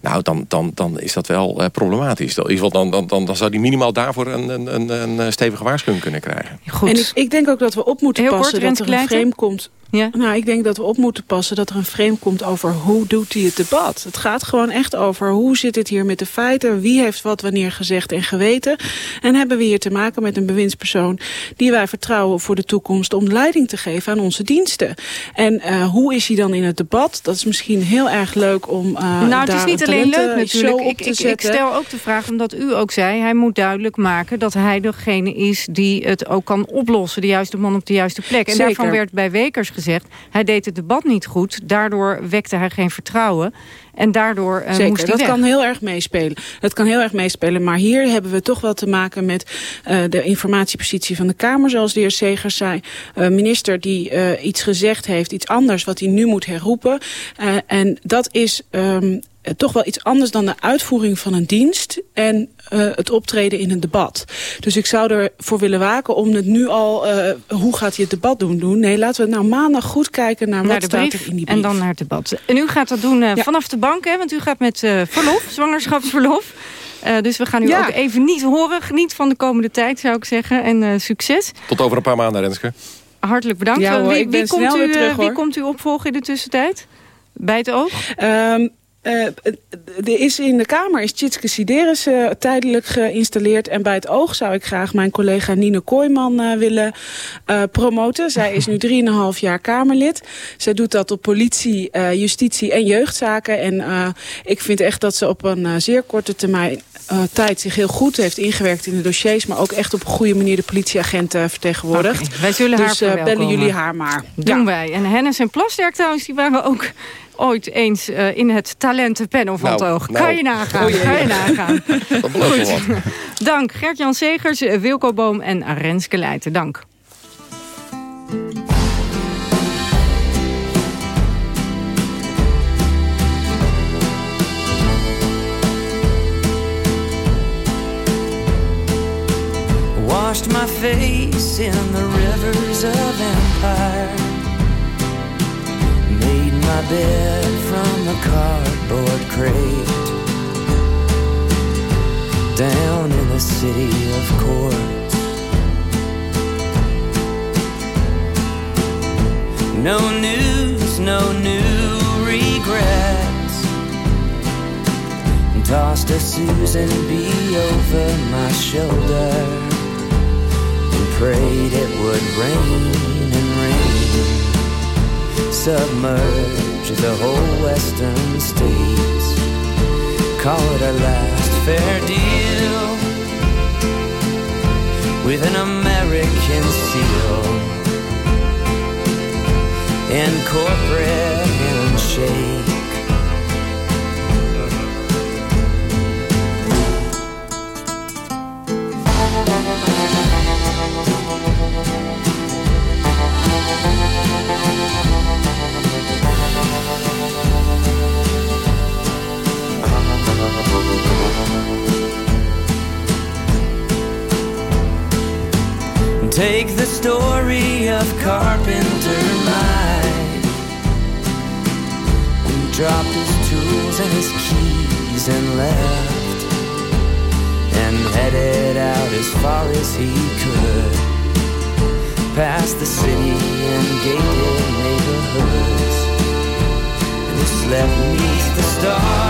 Nou, dan, dan, dan is dat wel uh, problematisch. In ieder geval, dan, dan, dan, dan zou hij minimaal daarvoor een, een, een, een stevige waarschuwing kunnen krijgen. Goed. En ik, ik denk ook dat we op moeten Heel passen kort, dat er een frame komt ja. Nou, ik denk dat we op moeten passen dat er een frame komt over hoe doet hij het debat. Het gaat gewoon echt over hoe zit het hier met de feiten. Wie heeft wat wanneer gezegd en geweten. En hebben we hier te maken met een bewindspersoon die wij vertrouwen voor de toekomst om leiding te geven aan onze diensten. En uh, hoe is hij dan in het debat? Dat is misschien heel erg leuk om uh, Nou, het is niet alleen leuk natuurlijk. Ik, ik, ik, stel ook de vraag, omdat u ook zei... hij moet duidelijk maken dat hij degene is die het ook kan oplossen. De juiste man op de juiste plek. En Zeker. daarvan werd bij Wekers gezegd... hij deed het debat niet goed, daardoor wekte hij geen vertrouwen... En daardoor uh, Zeker, moest dat weg. kan heel erg meespelen. Dat kan heel erg meespelen. Maar hier hebben we toch wel te maken met uh, de informatiepositie van de Kamer. Zoals de heer Segers zei. Uh, minister die iets gezegd heeft, iets anders wat hij nu moet herroepen. En dat is um, toch wel iets anders dan de uitvoering van een dienst... en uh, het optreden in een debat. Dus ik zou ervoor willen waken om het nu al... Uh, hoe gaat hij het debat doen, doen? Nee, laten we nou maandag goed kijken naar, naar wat staat er in die brief. En dan naar het debat. En u gaat dat doen uh, ja. vanaf de bank, hè? Want u gaat met verlof, zwangerschapsverlof. Uh, dus we gaan u ja. ook even niet horen. Geniet van de komende tijd, zou ik zeggen. En uh, succes. Tot over een paar maanden, Renske. Hartelijk bedankt. Ja, hoor, wie, wie, komt u, terug, wie komt u opvolgen in de tussentijd? Bij het oog? Um, Uh, er is in de Kamer is Tjitske Sideris uh, tijdelijk geïnstalleerd. En bij het oog zou ik graag mijn collega Nine Kooijman uh, willen promoten. Zij is nu 3,5 jaar Kamerlid. Zij doet dat op politie, justitie en jeugdzaken. En ik vind echt dat ze op een zeer korte termijn uh, tijd zich heel goed heeft ingewerkt in de dossiers... maar ook echt op een goede manier de politieagenten vertegenwoordigt. Okay, wij zullen dus, haar uh, bellen jullie haar maar. Doen ja. wij. En Hennis en Plasterk trouwens, die waren ook ooit eens uh, in het talentenpanel van nou, het oog. Nou. Kan je nagaan, oh, kan je nagaan. Dat belooft wel wat. Dank Gert-Jan Segers, Wilco Boom en Renske Leijten. Dank. Washed my face in the rivers of empire. Made my bed from a cardboard crate. Down in the city of courts No news, no new regrets. Tossed a Susan B over my shoulder prayed it would rain and rain, submerge the whole western states. Call it our last fair deal with an American seal and corporate handshake. Take the story of Carpenter Mike Who dropped his tools and his keys and left And headed out as far as he could Past the city and gated neighborhoods. And he slept beneath the stars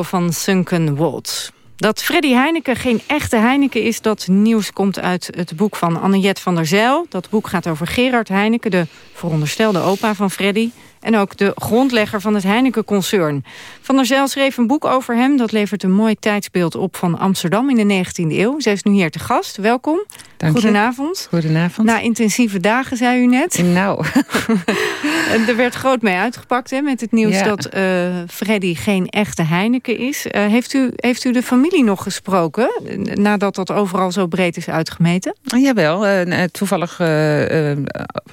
Van Sunken Waltz. Dat Freddy Heineken geen echte Heineken is... dat nieuws komt uit het boek van Anniette van der Zijl. Dat boek gaat over Gerard Heineken, de veronderstelde opa van Freddy en ook de grondlegger van het Heineken-concern. Van der Zijl schreef een boek over hem. Dat levert een mooi tijdsbeeld op van Amsterdam in de 19e eeuw. Zij is nu hier te gast. Welkom. Dank Goedenavond. Goedenavond. Na intensieve dagen, zei u net. Nou. er werd groot mee uitgepakt hè, met het nieuws Ja. dat uh, Freddy geen echte Heineken is. Uh, heeft, u, heeft u de familie nog gesproken nadat dat overal zo breed is uitgemeten? Jawel, uh, toevallig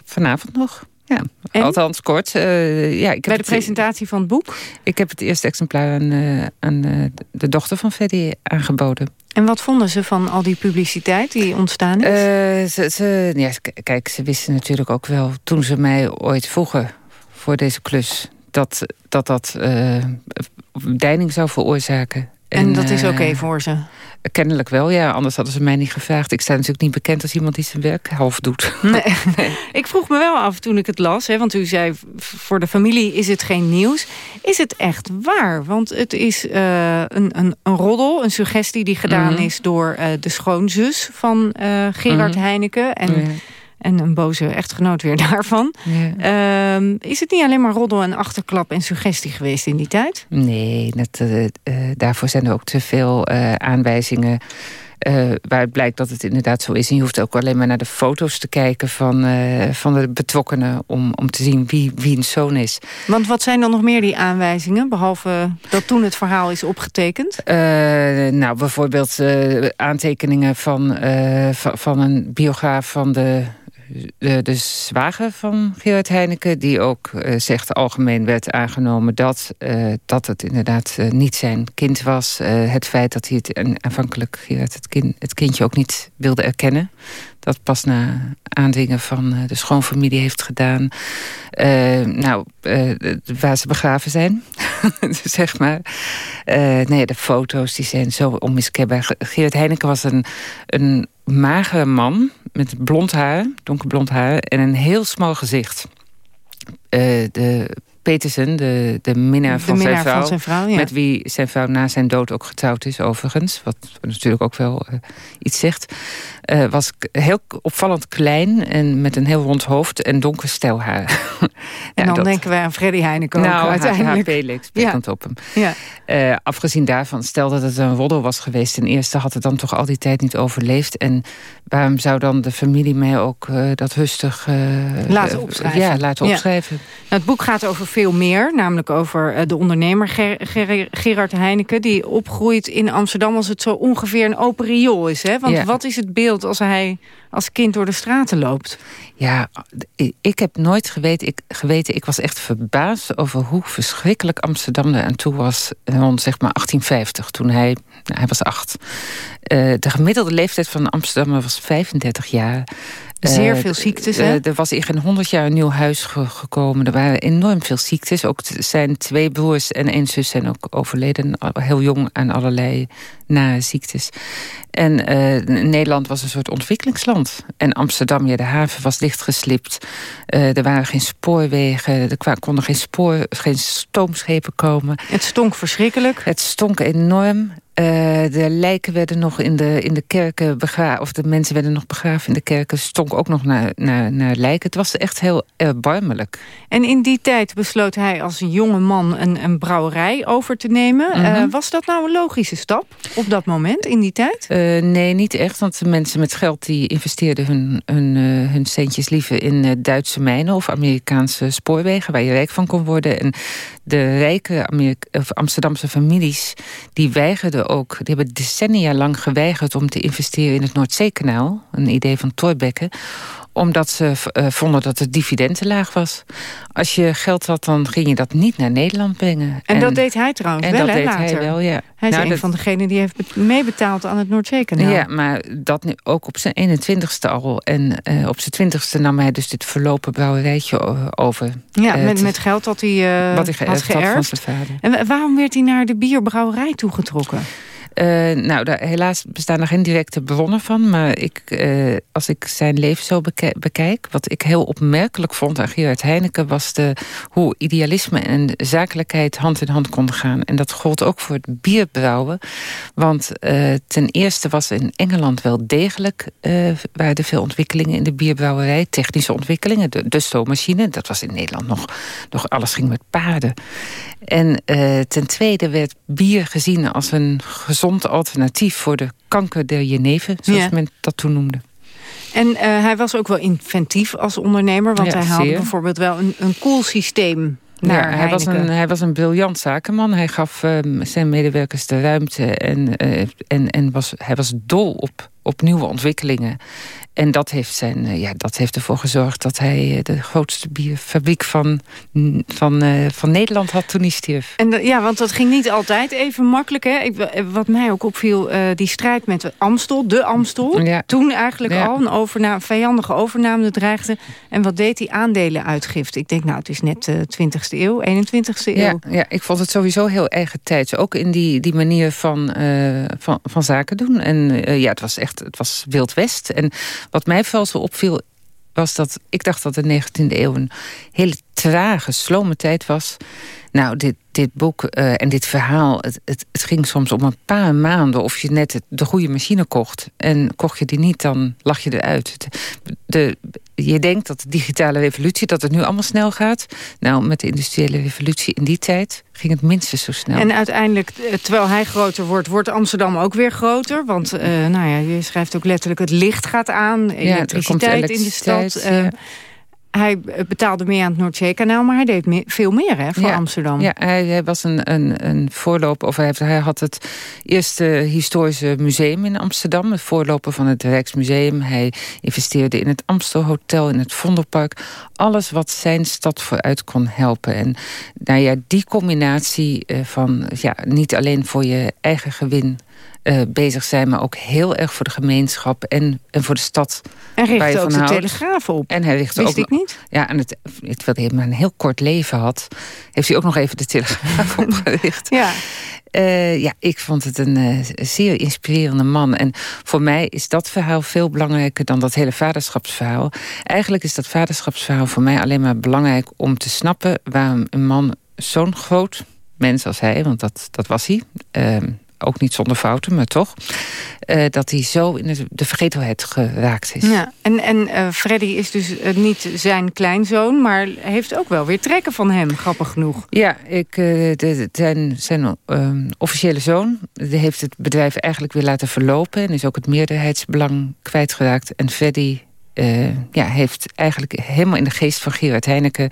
vanavond nog. Ja, en? althans kort. Uh, ja, ik Bij de presentatie van het boek? Ik heb het eerste exemplaar aan, uh, aan uh, de dochter van Freddy aangeboden. En wat vonden ze van al die publiciteit die ontstaan is? ze, ze, ja, kijk, ze wisten natuurlijk ook wel toen ze mij ooit vroegen voor deze klus... dat dat, dat deining zou veroorzaken. En, en dat is oké okay voor ze? Kennelijk wel, ja. Anders hadden ze mij niet gevraagd. Ik sta natuurlijk niet bekend als iemand die zijn werk half doet. Nee. nee. Ik vroeg me wel af toen ik het las. Hè, want u zei, voor de familie is het geen nieuws. Is het echt waar? Want het is uh, een, een, een roddel, een suggestie die gedaan mm -hmm. is... door uh, de schoonzus van uh, Gerard mm -hmm. Heineken. En. En een boze echtgenoot weer daarvan. Ja. Uh, is het niet alleen maar roddel en achterklap en suggestie geweest in die tijd? Nee, dat, uh, uh, daarvoor zijn er ook te veel uh, aanwijzingen... waaruit blijkt dat het inderdaad zo is. En je hoeft ook alleen maar naar de foto's te kijken van, van de betrokkenen... om, om te zien wie, wie een zoon is. Want wat zijn dan nog meer die aanwijzingen... behalve dat toen het verhaal is opgetekend? nou, bijvoorbeeld aantekeningen van, van, van een biograaf van de de, zwager van Gerard Heineken... die ook uh, zegt algemeen werd aangenomen dat, uh, dat het inderdaad uh, niet zijn kind was. het feit dat hij het aanvankelijk het, kind, het kindje ook niet wilde erkennen. Dat pas na aandringen van de schoonfamilie heeft gedaan. nou, waar ze begraven zijn, zeg maar. nee, de foto's die zijn zo onmiskenbaar. Gerard Heineken was een, een magere man met blond haar, donkerblond haar... en een heel smal gezicht. De Petersen, de, de minnaar, de van, minnaar zijn vrouw, van zijn vrouw... Ja. met wie zijn vrouw na zijn dood ook getrouwd is overigens... wat natuurlijk ook wel uh, iets zegt... Uh, was heel opvallend klein en met een heel rond hoofd en donker stel haar. en dan dat... denken wij aan Freddy Heineken nou, ook uiteindelijk. HHP leek sprekend ja. op hem. Ja. Uh, afgezien daarvan, stel dat het een roddel was geweest... ten eerste had het dan toch al die tijd niet overleefd. En waarom zou dan de familie mij ook uh, dat rustig... laten opschrijven. Ja, laten opschrijven. Ja. Nou, het boek gaat over veel meer. Namelijk over de ondernemer Ger Ger Gerard Heineken... die opgroeit in Amsterdam als het zo ongeveer een open riool is. Hè? Want wat is het beeld als hij als kind door de straten loopt? Ja, ik heb nooit geweten ik, geweten... ik was echt verbaasd over hoe verschrikkelijk Amsterdam er aan toe was... rond zeg maar 1850, toen hij... Hij was acht. Uh, de gemiddelde leeftijd van Amsterdam was 35 jaar. Zeer veel ziektes, hè? Uh, er was in geen 100 jaar een nieuw huis ge gekomen. Er waren enorm veel ziektes. Ook zijn twee broers en één zus zijn ook overleden. Heel jong aan allerlei nare ziektes. En uh, Nederland was een soort ontwikkelingsland. En Amsterdam, ja, de haven was dichtgeslipt. Uh, er waren geen spoorwegen. Er konden geen, spoor, geen stoomschepen komen. Het stonk verschrikkelijk. Het stonk enorm. Uh, de lijken werden nog in de, in de kerken begraven. Of de mensen werden nog begraven in de kerken. Stonk ook nog naar, naar, naar lijken. Het was echt heel erbarmelijk. En in die tijd besloot hij als jonge man een, een brouwerij over te nemen. Mm -hmm. uh, was dat nou een logische stap op dat moment, in die tijd? Uh, nee, niet echt. Want de mensen met geld die investeerden hun, hun, hun centjes liever in Duitse mijnen... of Amerikaanse spoorwegen, waar je rijk van kon worden. En de rijke Amsterdamse families, die weigerden ook... die hebben decennia lang geweigerd om te investeren in het Noordzeekanaal. Een idee van Thorbecke omdat ze uh, vonden dat het dividend te laag was. Als je geld had, dan ging je dat niet naar Nederland brengen. En, en dat deed hij trouwens en wel, dat deed later. hij wel, ja. Hij is nou, een dat... van degenen die heeft meebetaald aan het Noordzeekanaal. Ja, maar dat nu ook op zijn 21ste al. En uh, op zijn 20ste nam hij dus dit verlopen brouwerijtje over. Ja, uh, met, met geld dat hij, uh, wat hij geërfd had, had van zijn vader. En waarom werd hij naar de bierbrouwerij toegetrokken? Uh, nou, daar, helaas bestaan er geen directe bronnen van. Maar ik, uh, als ik zijn leven zo bekijk... wat ik heel opmerkelijk vond aan Gerard Heineken... was de, hoe idealisme en zakelijkheid hand in hand konden gaan. En dat gold ook voor het bierbrouwen. Want uh, ten eerste was in Engeland wel degelijk... waren er veel ontwikkelingen in de bierbrouwerij. Technische ontwikkelingen, de, de stoommachine. Dat was in Nederland nog, nog... Alles ging met paarden. En ten tweede werd bier gezien als een gezond alternatief voor de kanker der jenever, zoals men dat toen noemde. En uh, hij was ook wel inventief als ondernemer, want hij haalde bijvoorbeeld wel een, een koelsysteem ja, hij was, een, hij was een briljant zakenman. Hij gaf uh, zijn medewerkers de ruimte en, uh, en, en was, hij was dol op, op nieuwe ontwikkelingen. En dat heeft, zijn, eh, ja, dat heeft ervoor gezorgd dat hij eh, de grootste bierfabriek van, van, uh, van Nederland had toen hij stierf. En ja, want dat ging niet altijd even makkelijk. Hè? Ik, wat mij ook opviel, uh, die strijd met Amstel, de Amstel. Ja. Toen eigenlijk al een overname, vijandige overname dreigde. En wat deed die aandelenuitgifte? Ik denk, nou, het is net de 20e eeuw, 21e eeuw. Ja, ja, ik vond het sowieso heel eigen tijd. Ook in die, die manier van, van, van zaken doen. En ja, het was echt het was Wild West. En wat mij vooral zo opviel was dat ik dacht dat de 19e eeuw een hele trage, slome tijd was. Nou, dit, dit boek uh, en dit verhaal, het, het, het, ging soms om een paar maanden... of je net de goede machine kocht. En kocht je die niet, dan lag je eruit. De, je denkt dat de digitale revolutie, dat het nu allemaal snel gaat. Nou, met de industriële revolutie in die tijd ging het minstens zo snel. En uiteindelijk, eh, terwijl hij groter wordt, wordt Amsterdam ook weer groter. Want uh, nou ja, je schrijft ook letterlijk, het licht gaat aan. Elektriciteit, ja, in de stad. Uh, hij betaalde meer aan het Noordzeekanaal, maar hij deed veel meer hè, voor Amsterdam. Ja, hij, hij, was een, een, een voorloper, of hij, hij, had het eerste historische museum in Amsterdam, het voorloper van het Rijksmuseum. Hij investeerde in het Amstelhotel, in het Vondelpark. Alles wat zijn stad vooruit kon helpen. En nou ja, die combinatie eh, van ja, niet alleen voor je eigen gewin uh, bezig zijn... maar ook heel erg voor de gemeenschap en, en voor de stad. En richtte ook de Telegraaf op. En hij richtte Wist ook, niet. Ja, en het, terwijl hij maar een heel kort leven had... heeft hij ook nog even de Telegraaf opgericht. Ja. Uh, ja, ik vond het een uh, zeer inspirerende man. En voor mij is dat verhaal veel belangrijker dan dat hele vaderschapsverhaal. Eigenlijk is dat vaderschapsverhaal voor mij alleen maar belangrijk om te snappen... waarom een man zo'n groot mens als hij, want dat, dat was hij... Uh, ook niet zonder fouten, maar toch... Uh, dat hij zo in de vergetelheid geraakt is. Ja, en en uh, Freddy is dus uh, niet zijn kleinzoon... maar heeft ook wel weer trekken van hem, grappig genoeg. Ja, ik, de, zijn, zijn ehm, officiële zoon heeft het bedrijf eigenlijk weer laten verlopen... en is ook het meerderheidsbelang kwijtgeraakt. En Freddy uh, ja, heeft eigenlijk helemaal in de geest van Gerard Heineken...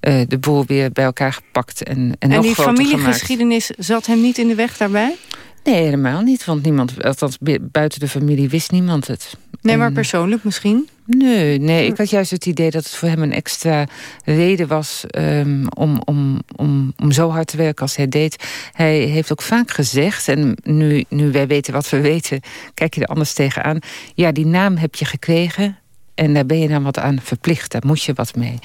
Uh, de boel weer bij elkaar gepakt en, en, en nog die familiegeschiedenis zat hem niet in de weg daarbij? Nee, helemaal niet. Want niemand, althans buiten de familie wist niemand het. Nee, maar persoonlijk misschien? Nee, nee, ik had juist het idee dat het voor hem een extra reden was... Um, om, om, om, om zo hard te werken als hij deed. Hij heeft ook vaak gezegd, en nu, nu wij weten wat we weten... kijk je er anders tegenaan. Ja, die naam heb je gekregen en daar ben je dan wat aan verplicht. Daar moet je wat mee.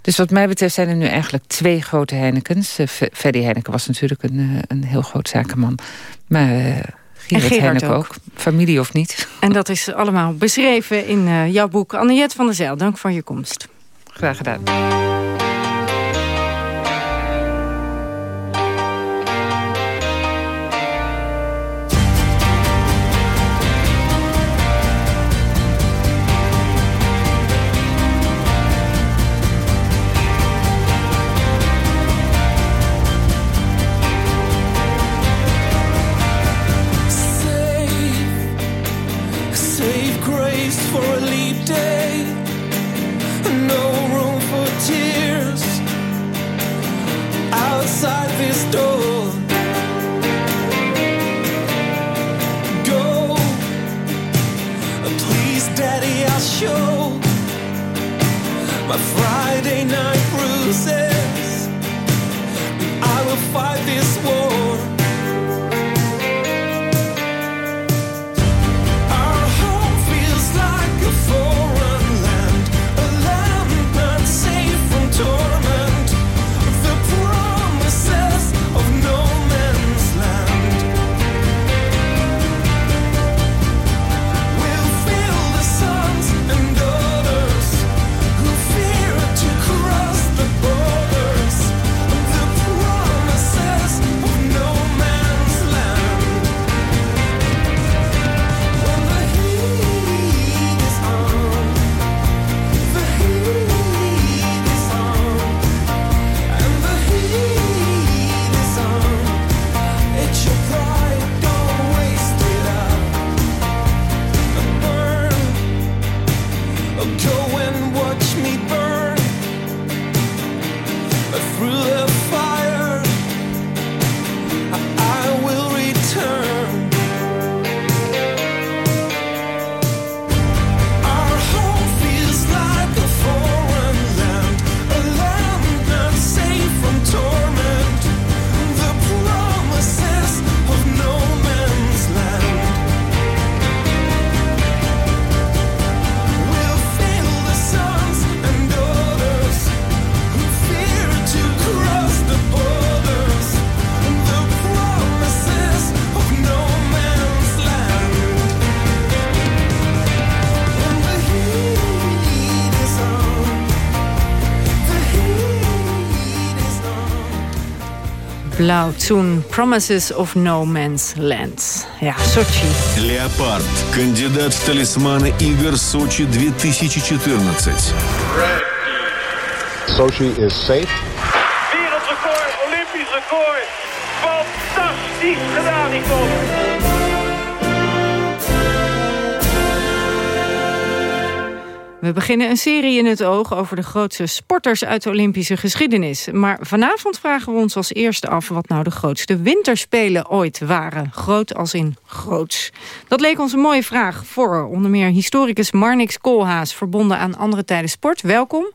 Dus wat mij betreft zijn er nu eigenlijk twee grote Heinekens. Uh, Freddy Heineken was natuurlijk een, uh, een heel groot zakenman. Maar uh, Gerard, Heineken ook. ook. Familie of niet. En dat is allemaal beschreven in jouw boek. Anniette van der Zijl, dank voor je komst. Graag gedaan. Lao Tsun, Promises of No Man's Land. Ja, Sochi. Leopard, кандидат в талисманы игр Сочи 2014. Sochi is safe. Wereldrecord, Olympisch record. Fantastisch gedaan, Nicole. We beginnen een serie in het oog over de grootste sporters uit de Olympische geschiedenis. Maar vanavond vragen we ons als eerste af wat nou de grootste winterspelen ooit waren. Groot als in groots. Dat leek ons een mooie vraag voor onder meer historicus Marnix Koolhaas... verbonden aan andere tijden sport. Welkom.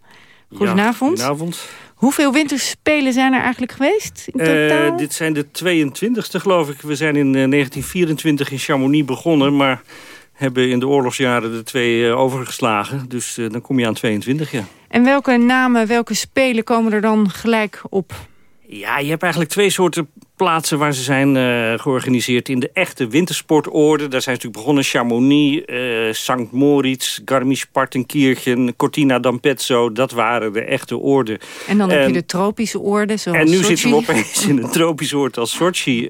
Goedenavond. Ja, goedenavond. Hoeveel winterspelen zijn er eigenlijk geweest in totaal? Uh, dit zijn de 22e geloof ik. We zijn in uh, 1924 in Chamonix begonnen, maar hebben in de oorlogsjaren de twee uh, overgeslagen. Dus uh, dan kom je aan 22, ja. En welke namen, welke spelen komen er dan gelijk op? Ja, je hebt eigenlijk twee soorten plaatsen waar ze zijn uh, georganiseerd. In de echte wintersportorde, daar zijn ze natuurlijk begonnen. Chamonix, St. Moritz, Garmisch-Partenkirchen, Cortina d'Ampezzo. Dat waren de echte oorden. En dan heb je de tropische oorden, zoals En nu Sochi. zitten we opeens in een tropisch oord als Sochi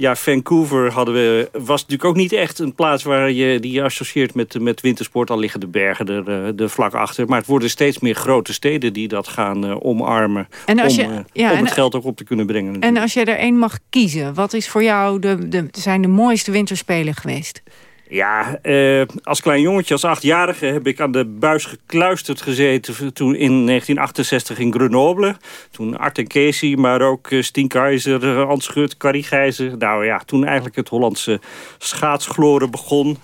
ja, Vancouver hadden we, was natuurlijk ook niet echt een plaats waar je die je associeert met, met wintersport. Al liggen de bergen er, er vlak achter. Maar het worden steeds meer grote steden die dat gaan uh, omarmen. En als om, je, ja, om en, het geld ook op te kunnen brengen. Natuurlijk. En als je er één mag kiezen, wat is voor jou de, de, zijn de mooiste winterspelen geweest? Ja, uh, als klein jongetje, als achtjarige... heb ik aan de buis gekluisterd gezeten toen in 1968 in Grenoble. Toen Art en Casey, maar ook uh, Stien Keizer, uh, Hans Schut, Carrie Gijzer. Nou ja, toen eigenlijk het Hollandse schaatsgloren begon...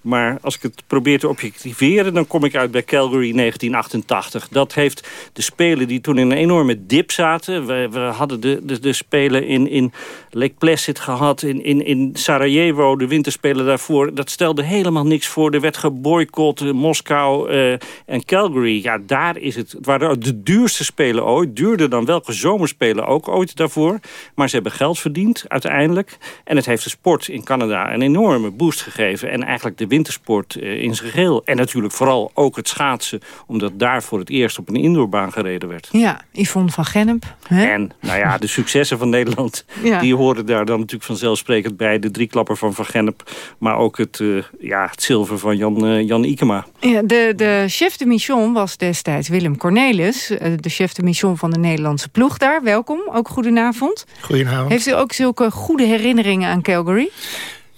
Maar als ik het probeer te objectiveren... dan kom ik uit bij Calgary 1988. Dat heeft de Spelen die toen in een enorme dip zaten. We, hadden de, de, de Spelen in, in Lake Placid gehad. In, in, in Sarajevo, de winterspelen daarvoor. Dat stelde helemaal niks voor. Er werd geboycott. Uh, Moskou uh, en Calgary. Ja, daar is het. Het waren de duurste Spelen ooit. Duurder dan welke zomerspelen ook ooit daarvoor. Maar ze hebben geld verdiend uiteindelijk. En het heeft de sport in Canada een enorme boost gegeven. En eigenlijk de wintersport uh, in zijn geheel. En natuurlijk vooral ook het schaatsen. Omdat daar voor het eerst op een indoorbaan gereden werd. Ja, Yvonne van Gennep. Hè? En nou ja, de successen van Nederland... Ja. die horen daar dan natuurlijk vanzelfsprekend bij. De drieklapper van Van Gennep. Maar ook het, uh, ja, het zilver van Jan, uh, Jan Ikema. Ja, de, de chef de mission was destijds Willem Cornelis. De chef de mission van de Nederlandse ploeg daar. Welkom, ook goedenavond. Goedenavond. Heeft u ook zulke goede herinneringen aan Calgary?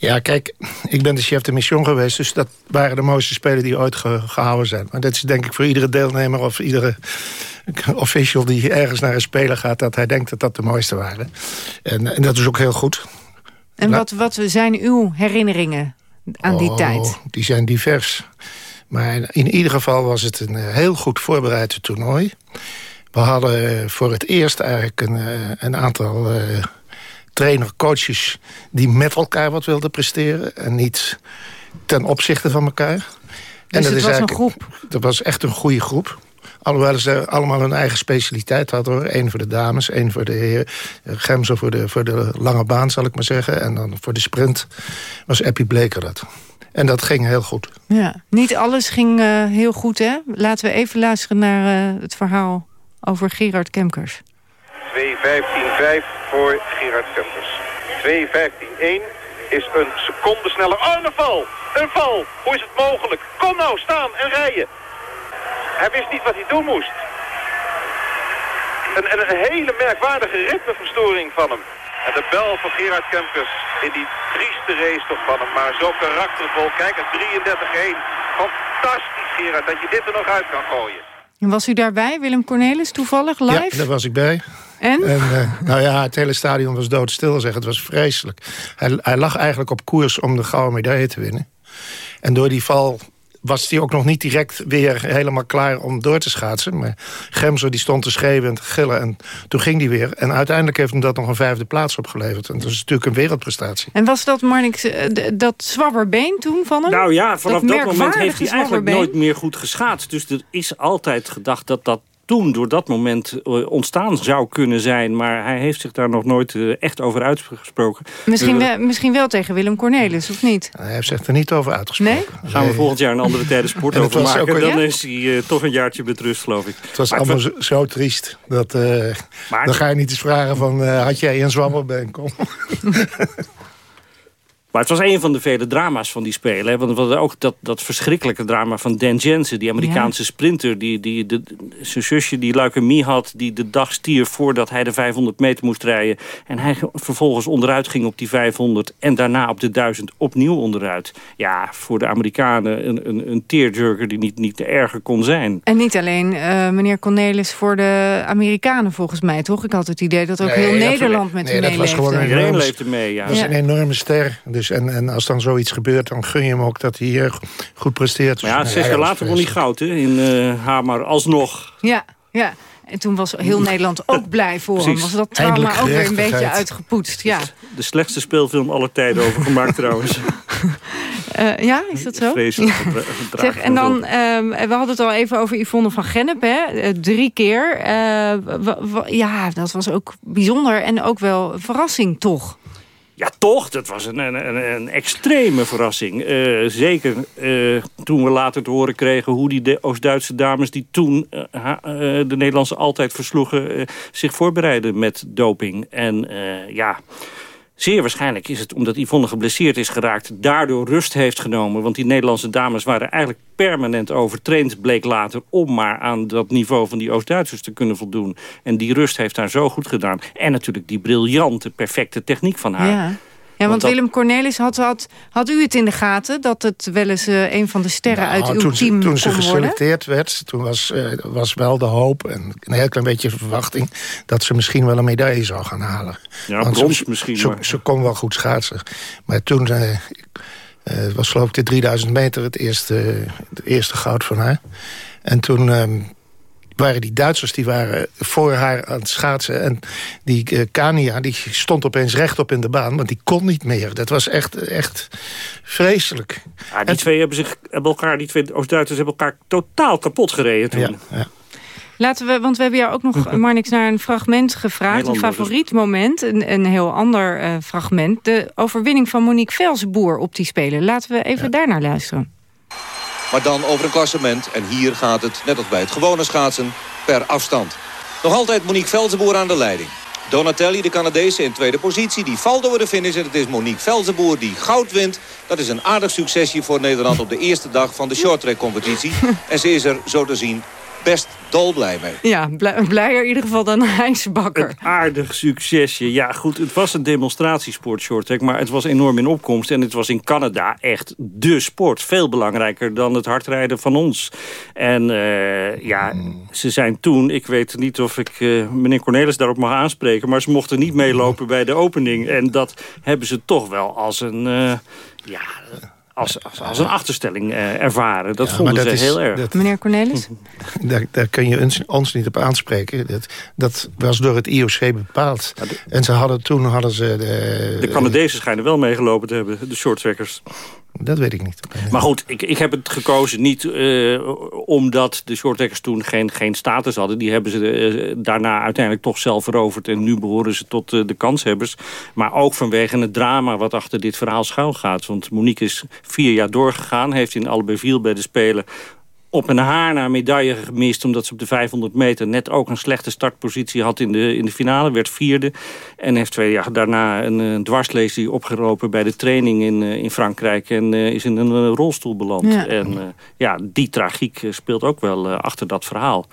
Ja, kijk, ik ben de chef de mission geweest... dus dat waren de mooiste spelen die ooit ge gehouden zijn. Maar dat is denk ik voor iedere deelnemer of iedere official... die ergens naar een speler gaat, dat hij denkt dat dat de mooiste waren. En, en dat is ook heel goed. En wat, wat zijn uw herinneringen aan die oh, tijd? Die zijn divers. Maar in ieder geval was het een heel goed voorbereid toernooi. We hadden voor het eerst eigenlijk een, een aantal... Uh, trainer, coaches die met elkaar wat wilden presteren... en niet ten opzichte van elkaar. Dus en dat het is was een groep? Dat was echt een goede groep. Alhoewel ze allemaal hun eigen specialiteit hadden. hoor. Eén voor de dames, één voor de heer. Gemser voor de, voor de lange baan, zal ik maar zeggen. En dan voor de sprint was Eppie Bleker dat. En dat ging heel goed. Ja, niet alles ging uh, heel goed, hè? Laten we even luisteren naar uh, het verhaal over Gerard Kemkers. 2.15.5 voor Gerard Kempers. 2.15.1 is een seconde sneller. Oh, een val! Een val! Hoe is het mogelijk? Kom nou, staan en rijden. Hij wist niet wat hij doen moest. Een, een, een hele merkwaardige ritmeverstoring van hem. En de bel van Gerard Kempers in die trieste race toch van hem. Maar zo karaktervol. Kijk, een 33-1. Fantastisch, Gerard, dat je dit er nog uit kan gooien. Was u daarbij, Willem Cornelis, toevallig live? Ja, daar was ik bij. En? en uh, nou ja, het hele stadion was doodstil, zeg. Het was vreselijk. Hij, hij lag eigenlijk op koers om de gouden medaille te winnen. En door die val was hij ook nog niet direct weer helemaal klaar om door te schaatsen. Maar Gemser die stond te schreeuwen en te gillen en toen ging hij weer. En uiteindelijk heeft hem dat nog een vijfde plaats opgeleverd. En dat is natuurlijk een wereldprestatie. En was dat Marnix, dat zwabberbeen toen van hem? Nou ja, vanaf dat, dat moment heeft hij eigenlijk nooit meer goed geschaatst. Dus er is altijd gedacht dat dat toen door dat moment eh, ontstaan zou kunnen zijn. Maar hij heeft zich daar nog nooit eh, echt over uitgesproken. Misschien, Uh, wel, misschien wel tegen Willem Cornelis, of niet? Hij heeft zich er niet over uitgesproken. Nee? Gaan we volgend jaar een andere tijden sport over maken. ook- Dan Ja? is hij uh, toch een jaartje met rust, geloof ik. Het was Maar allemaal zo, zo triest. Dat, uh, Maar- dan ga je niet eens vragen van... Uh, had jij een zwammerben? Kom. Maar het was een van de vele drama's van die Spelen. Hè? Want we hadden ook dat, dat verschrikkelijke drama van Dan Jensen... die Amerikaanse Ja. sprinter, die, die de, zijn zusje die leukemie had... die de dag stierf voordat hij de 500 meter moest rijden. En hij ge- vervolgens onderuit ging op die 500... en daarna op de 1000 opnieuw onderuit. Ja, voor de Amerikanen een, een, een tearjerker die niet, niet erger kon zijn. En niet alleen eh, meneer Cornelis voor de Amerikanen volgens mij, toch? Ik had het idee dat ook Nee, heel Nederland met nee, hem dat was meeleefde. gewoon een leefde mee, ja. Dat is Ja. een enorme ster. Dus en, en als dan zoiets gebeurt, dan gun je hem ook dat hij hier goed presteert. Maar ja, zes jaar later won hij goud hè, in eh Hamar alsnog. Ja, ja. En toen was heel Nederland ook blij voor hem. Was dat trauma ook weer een beetje uitgepoetst. Ja, De slechtste speelfilm aller tijden over gemaakt trouwens. Eh, ja is dat zo? Vreselijk Ja. Zeg, en dan, ehm, we hadden het al even over Yvonne van Gennep, hè? Eh, drie keer. Eh, ja, dat was ook bijzonder en ook wel een verrassing, toch? Ja, toch. Dat was een, een, een, extreme verrassing. Eh, zeker eh, toen we later te horen kregen hoe die Oost-Duitse dames... die toen eh, de Nederlandse altijd versloegen... zich voorbereiden met doping. En ja... Zeer waarschijnlijk is het omdat Yvonne geblesseerd is geraakt... daardoor rust heeft genomen. Want die Nederlandse dames waren eigenlijk permanent overtraind... bleek later om maar aan dat niveau van die Oost-Duitsers te kunnen voldoen. En die rust heeft haar zo goed gedaan. En natuurlijk die briljante, perfecte techniek van haar. Ja, want dat- Willem Cornelis, had, had, had u het in de gaten... dat het wel eens eh, een van de sterren uit Nou, uw toen, ze- team toen ze kon worden? geselecteerd werd, toen was, eh, was wel de hoop... en een heel klein beetje verwachting... dat ze misschien wel een medaille zou gaan halen. Ja, Want brons ze, misschien, Ze, maar- ze kon wel goed schaatsen. Maar toen het was geloof ik de 3000 meter het eerste, het eerste goud van haar. En toen... waren die Duitsers die waren voor haar aan het schaatsen. En die eh, Kania die stond opeens rechtop in de baan. Want die kon niet meer. Dat was echt, echt vreselijk. Ja, die twee hebben zich hebben elkaar, die twee Oost-Duitsers hebben elkaar totaal kapot gereden toen. Ja, Laten we, want we hebben jou ook nog, Marnix, naar een fragment gevraagd. Een dus. favoriet moment, een, een heel ander eh, fragment. De overwinning van Monique Velzenboer op die Spelen. Laten we even daarnaar luisteren. Maar dan over een klassement. En hier gaat het, net als bij het gewone schaatsen, per afstand. Nog altijd Monique Velzenboer aan de leiding. Donatelli, de Canadese, in tweede positie. Die valt over de finish en het is Monique Velzenboer die goud wint. Dat is een aardig succesje voor Nederland op de eerste dag van de shorttrack competitie. En ze is er, zo te zien, best dolblij mee. Ja, blij- blijer in ieder geval dan Heinz Bakker. Een aardig succesje. Ja, goed, het was een demonstratiesport, shorttrack, maar het was enorm in opkomst. En het was in Canada echt dé sport. Veel belangrijker dan het hardrijden van ons. En eh, ja, ze zijn toen, ik weet niet of ik eh, meneer Cornelis daarop mag aanspreken... maar ze mochten niet meelopen bij de opening. En dat hebben ze toch wel als een... eh, ja, als, als, als een achterstelling eh, ervaren. Dat Ja, vonden maar ze dat is- heel erg. dat- Meneer Cornelis? Daar, daar kun je ons, ons niet op aanspreken. Dat, dat was door het IOC bepaald. En ze hadden, toen hadden ze... De, De Canadezen schijnen wel meegelopen te hebben, de shorttrackers. Dat weet ik niet. Maar goed, ik, ik heb het gekozen niet eh, omdat de shorttrackers toen geen, geen status hadden. Die hebben ze eh, daarna uiteindelijk toch zelf veroverd. En nu behoren ze tot eh, de kanshebbers. Maar ook vanwege het drama wat achter dit verhaal schuil gaat. Want Monique is vier jaar doorgegaan. Heeft in Albertville bij de Spelen op een haar naar medaille gemist... omdat ze op de 500 meter net ook een slechte startpositie had in de, in de finale. Werd vierde. En heeft twee jaar daarna een, eh, dwarslesie opgelopen bij de training in, eh, in Frankrijk. En eh, is in een rolstoel beland. Ja. En eh, ja, die tragiek speelt ook wel achter dat verhaal.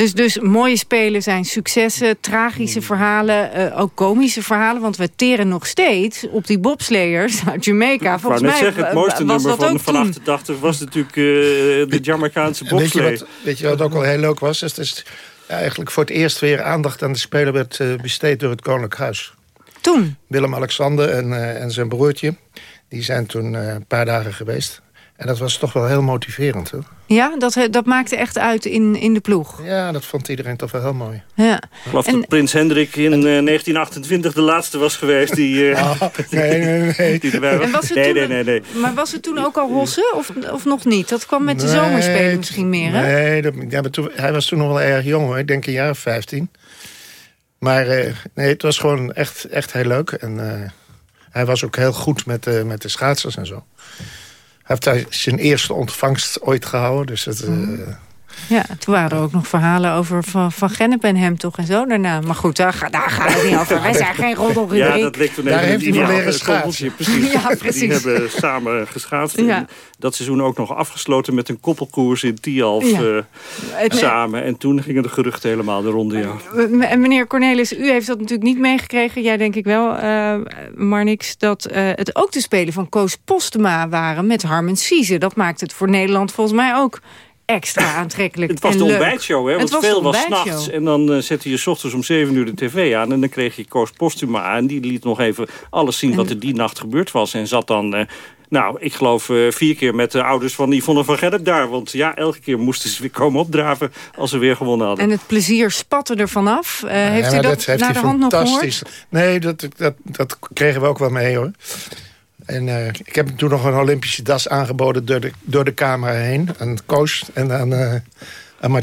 Dus, dus mooie spelen zijn successen, tragische verhalen, eh, ook komische verhalen. Want we teren nog steeds op die bobsleiers uit Jamaica. Volgens mij zeggen, het mooiste was nummer dat van, ook van toen. 88 was natuurlijk eh, de Jamaicaanse weet, bobslee. wat, weet je wat ook wel heel leuk was? Het is eigenlijk voor het eerst weer aandacht aan de Spelen werd eh, besteed door het Koninklijk Huis. Toen? Willem-Alexander en, eh, en zijn broertje, die zijn toen eh, een paar dagen geweest. En dat was toch wel heel motiverend. Hoor. Ja, dat, dat maakte echt uit in, in de ploeg. Ja, dat vond iedereen toch wel heel mooi. Ja. Ik geloof dat prins Hendrik in uh, 1928 de laatste was geweest die, uh, oh, nee, nee, nee. die erbij was. En was het nee, toen, nee, nee, nee. Maar was het toen ook al Hosse of, of nog niet? Dat kwam met de zomerspelen misschien meer, hè? Nee, dat, ja, maar toen, hij was toen nog wel erg jong, hoor. ik denk een jaar of 15. Maar uh, nee, het was gewoon echt, echt heel leuk. En uh, hij was ook heel goed met, uh, met de schaatsers en zo. Hij heeft hij zijn eerste ontvangst ooit gehouden. Dus het, mm. Ja, toen waren er ook nog verhalen over Van, van Gennep en hem toch en zo daarna. Maar goed, daar, daar gaat het niet over. Wij zijn geen roddelrubriek. Ja, dat ligt toen Daar heeft hij ja, wel leren schaatsen. Precies. Ja, precies. Die hebben samen geschaatst. Ja. Dat seizoen ook nog afgesloten met een koppelkoers in Tialf ja. uh, het, samen. En toen gingen de geruchten helemaal de ronde, ja. En meneer Cornelis, u heeft dat natuurlijk niet meegekregen. Jij denk ik wel, uh, Marnix, dat uh, het ook de spelen van Koos Postema waren met Harmen Sieze. Dat maakt het voor Nederland volgens mij ook extra aantrekkelijk. Het was de ontbijtshow, hè? Want veel was nachts. En dan uh, zette je 's ochtends om 7 uur de tv aan. En dan kreeg je Koos Postuma. En die liet nog even alles zien wat er die nacht gebeurd was. En zat dan... Uh, nou, ik geloof uh, vier keer met de ouders van Yvonne van Gerrit daar. Want ja, elke keer moesten ze weer komen opdraven als ze weer gewonnen hadden. En het plezier spatte er vanaf. Uh, ja, heeft u dat, dat heeft naar de hand nog gehoord? Nee, dat, dat, dat kregen we ook wel mee hoor. En uh, ik heb toen nog een Olympische das aangeboden door de, door de camera heen. Aan Koos en aan, uh, aan.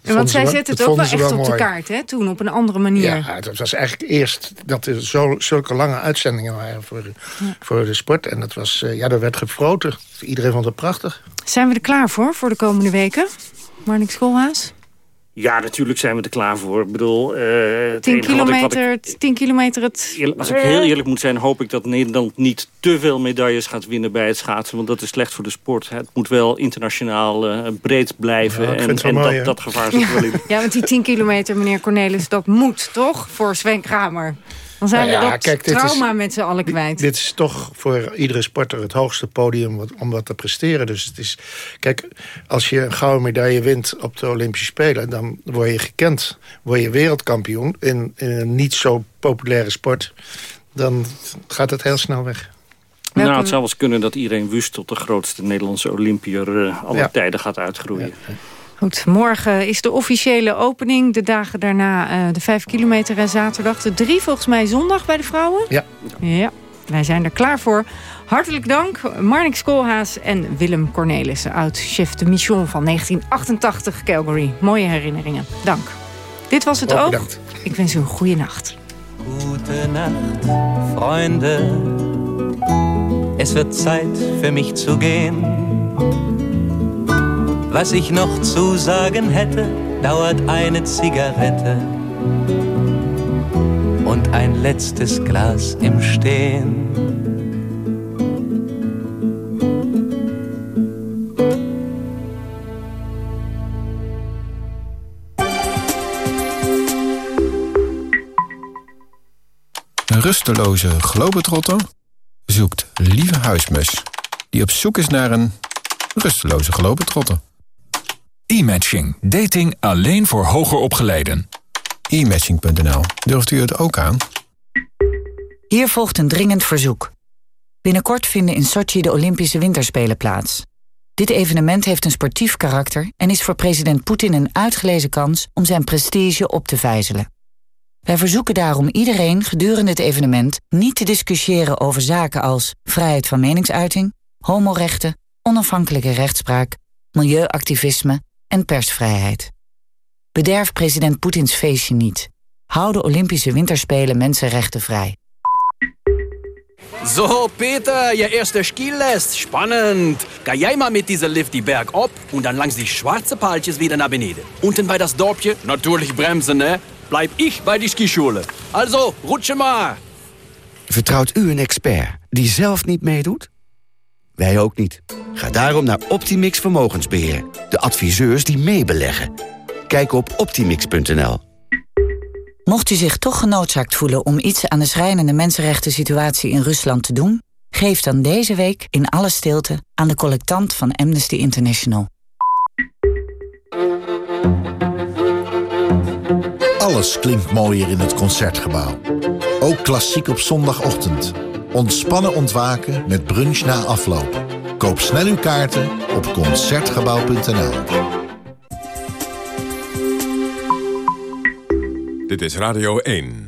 Ja, want zij zette het ook wel echt wel op mooi. de kaart, hè? Toen op een andere manier. Ja, het was eigenlijk eerst dat er zo, zulke lange uitzendingen waren voor, ja. voor de sport. En dat was, uh, ja, er werd gefroten. Iedereen vond het prachtig. Zijn we er klaar voor, voor de komende weken? Marnik Schoolhaas? Ja, natuurlijk zijn we er klaar voor. Ik bedoel, uh, 10 kilometer, ik, ik, 10 kilometer het... Als ik heel eerlijk moet zijn, hoop ik dat Nederland niet te veel medailles gaat winnen bij het schaatsen. Want dat is slecht voor de sport. Het moet wel internationaal uh, breed blijven. Ja, en en mooi, dat, dat gevaar zit ja. wel in. Ja, want die 10 kilometer, meneer Cornelis, dat moet toch voor Sven Kramer? Dan zijn nou we dat kijk, trauma is, met z'n allen kwijt. Dit is toch voor iedere sporter het hoogste podium wat, om wat te presteren. Dus het is, kijk, als je een gouden medaille wint op de Olympische Spelen... dan word je gekend, word je wereldkampioen in, in een niet zo populaire sport. Dan gaat het heel snel weg. Nou, het zou wel eens kunnen dat iedereen Wust tot de grootste Nederlandse Olympier uh, aller ja. tijden gaat uitgroeien. Ja. Goed, morgen is de officiële opening. De dagen daarna uh, de 5 kilometer en zaterdag. De drie volgens mij zondag bij de vrouwen. Ja. Ja, wij zijn er klaar voor. Hartelijk dank Marnix Koolhaas en Willem Cornelissen... oud-chef de mission van 1988 Calgary. Mooie herinneringen. Dank. Dit was het ook. Ik wens u een goede nacht. Gute Nacht, Freunde. Es wird Zeit für mich zu gehen. Was ich noch zu sagen hätte, dauert eine Zigarette und ein letztes Glas im Stehen. Een rusteloze globetrotter zoekt lieve huismus... die op zoek is naar een rusteloze globetrotter. E-matching. Dating alleen voor hoger opgeleiden. E-matching.nl. Durft u het ook aan? Hier volgt een dringend verzoek. Binnenkort vinden in Sochi de Olympische Winterspelen plaats. Dit evenement heeft een sportief karakter... en is voor president Poetin een uitgelezen kans om zijn prestige op te vijzelen. Wij verzoeken daarom iedereen gedurende het evenement... niet te discussiëren over zaken als vrijheid van meningsuiting... homorechten, onafhankelijke rechtspraak, milieuactivisme en persvrijheid. Bederf president Poetins feestje niet. Hou de Olympische Winterspelen mensenrechten vrij. So, Peter, je erste Skilest. Spannend. Ga jij mal mit dieser Lift die Berg op und dann langs die schwarze Paaltjes wieder nach beneden. Unten bei das Dorpje, natürlich bremsen, ne? Bleib ich bei die Skischule. Also, rutsche maar. Vertrouwt u een expert die zelf niet meedoet? Wij ook niet. Ga daarom naar Optimix Vermogensbeheer. De adviseurs die meebeleggen. Kijk op optimix.nl. Mocht u zich toch genoodzaakt voelen om iets aan de schrijnende mensenrechten situatie in Rusland te doen, geef dan deze week in alle stilte aan de collectant van Amnesty International. Alles klinkt mooier in het Concertgebouw. Ook klassiek op zondagochtend. Ontspannen ontwaken met brunch na afloop. Koop snel uw kaarten op Concertgebouw.nl. Dit is Radio 1.